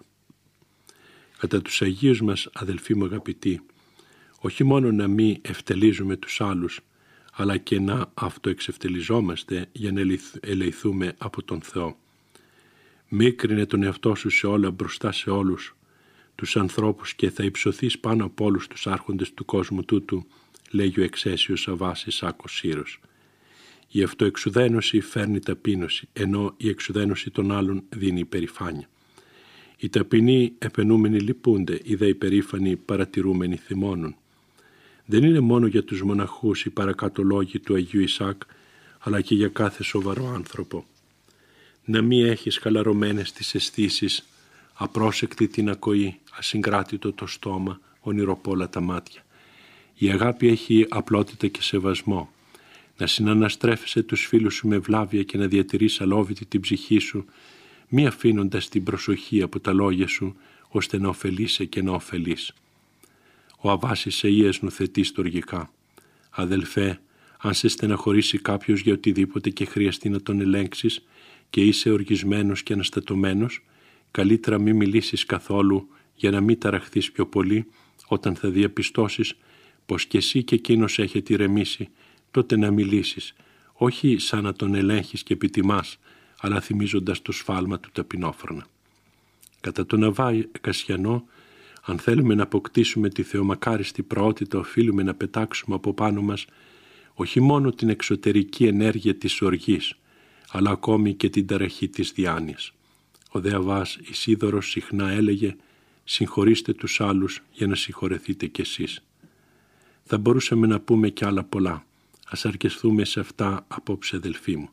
Κατά τους Αγίους μας αδελφοί μου αγαπητοί, όχι μόνο να μην ευτελίζουμε τους άλλους, αλλά και να αυτοεξευτελιζόμαστε για να ελεηθούμε από τον Θεό. Μη κρίνε τον εαυτό σου σε όλα μπροστά σε όλους τους ανθρώπους και θα υψωθείς πάνω από όλους τους άρχοντες του κόσμου τούτου, λέγει ο εξαίσιος Αβάσης Άκος Σύρος. Η αυτοεξουδένωση φέρνει ταπείνωση, ενώ η εξουδένωση των άλλων δίνει υπερηφάνεια. Οι ταπεινοί επενούμενοι λυπούνται, οι δε υπερήφανοι παρατηρούμενοι θυμώνουν. Δεν είναι μόνο για τους μοναχούς οι παρακάτω λόγοι του Αγίου Ισάκ, αλλά και για κάθε σοβαρό άνθρωπο. Να μην έχεις χαλαρωμένες τις αισθήσεις, απρόσεκτη την ακοή, ασυγκράτητο το στόμα, ονειροπόλα τα μάτια. Η αγάπη έχει απλότητα και σεβασμό. Να συναναστρέφεσαι τους φίλους σου με βλάβια και να διατηρείς αλόβητη την ψυχή σου, μη αφήνοντας την προσοχή από τα λόγια σου, ώστε να ωφελείσαι και να ωφελείς. Ο Αβάς Ισαΐας νουθετεί στοργικά. Αδελφέ, αν σε στεναχωρήσει κάποιος για οτιδήποτε και χρειαστεί να τον ελέγξεις και είσαι οργισμένος και αναστατωμένος, καλύτερα μη μιλήσεις καθόλου για να μην ταραχθείς πιο πολύ όταν θα διαπιστώσεις πως και εσύ και εκείνος έχετε ηρεμήσει, τότε να μιλήσεις, όχι σαν να τον ελέγχεις και επιτιμάς, αλλά θυμίζοντας το σφάλμα του ταπεινόφρονα. Κατά τον Αβάη Κασιανό, αν θέλουμε να αποκτήσουμε τη θεομακάριστη προότητα, οφείλουμε να πετάξουμε από πάνω μας όχι μόνο την εξωτερική ενέργεια της οργής, αλλά ακόμη και την ταραχή της διάνοιας. Ο δε Αβάς Ισίδωρος συχνά έλεγε «Συγχωρήστε τους άλλους για να συγχωρεθείτε κι εσείς». Θα μπορούσαμε να πούμε κι άλλα πολλά. Ας αρκεστούμε σε αυτά απόψε αδελφοί μου.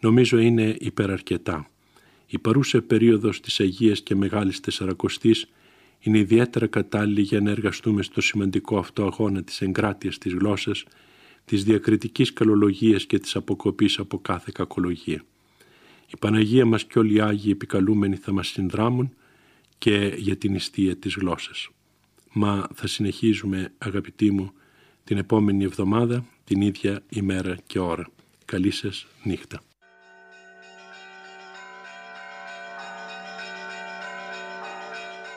Νομίζω είναι υπεραρκετά. Η παρούσα περίοδος της Αγίας και Μεγάλης Τεσσαρακοστής είναι ιδιαίτερα κατάλληλη για να εργαστούμε στο σημαντικό αυτό αγώνα της εγκράτειας της γλώσσας, της διακριτικής καλολογίας και της αποκοπής από κάθε κακολογία. Η Παναγία μας και όλοι οι Άγιοι επικαλούμενοι θα μας συνδράμουν και για την ιστία της γλώσσας. Μα θα συνεχίζουμε αγαπητοί μου την επόμενη εβδομάδα, την ίδια ημέρα και ώρα. Καλή σας νύχτα.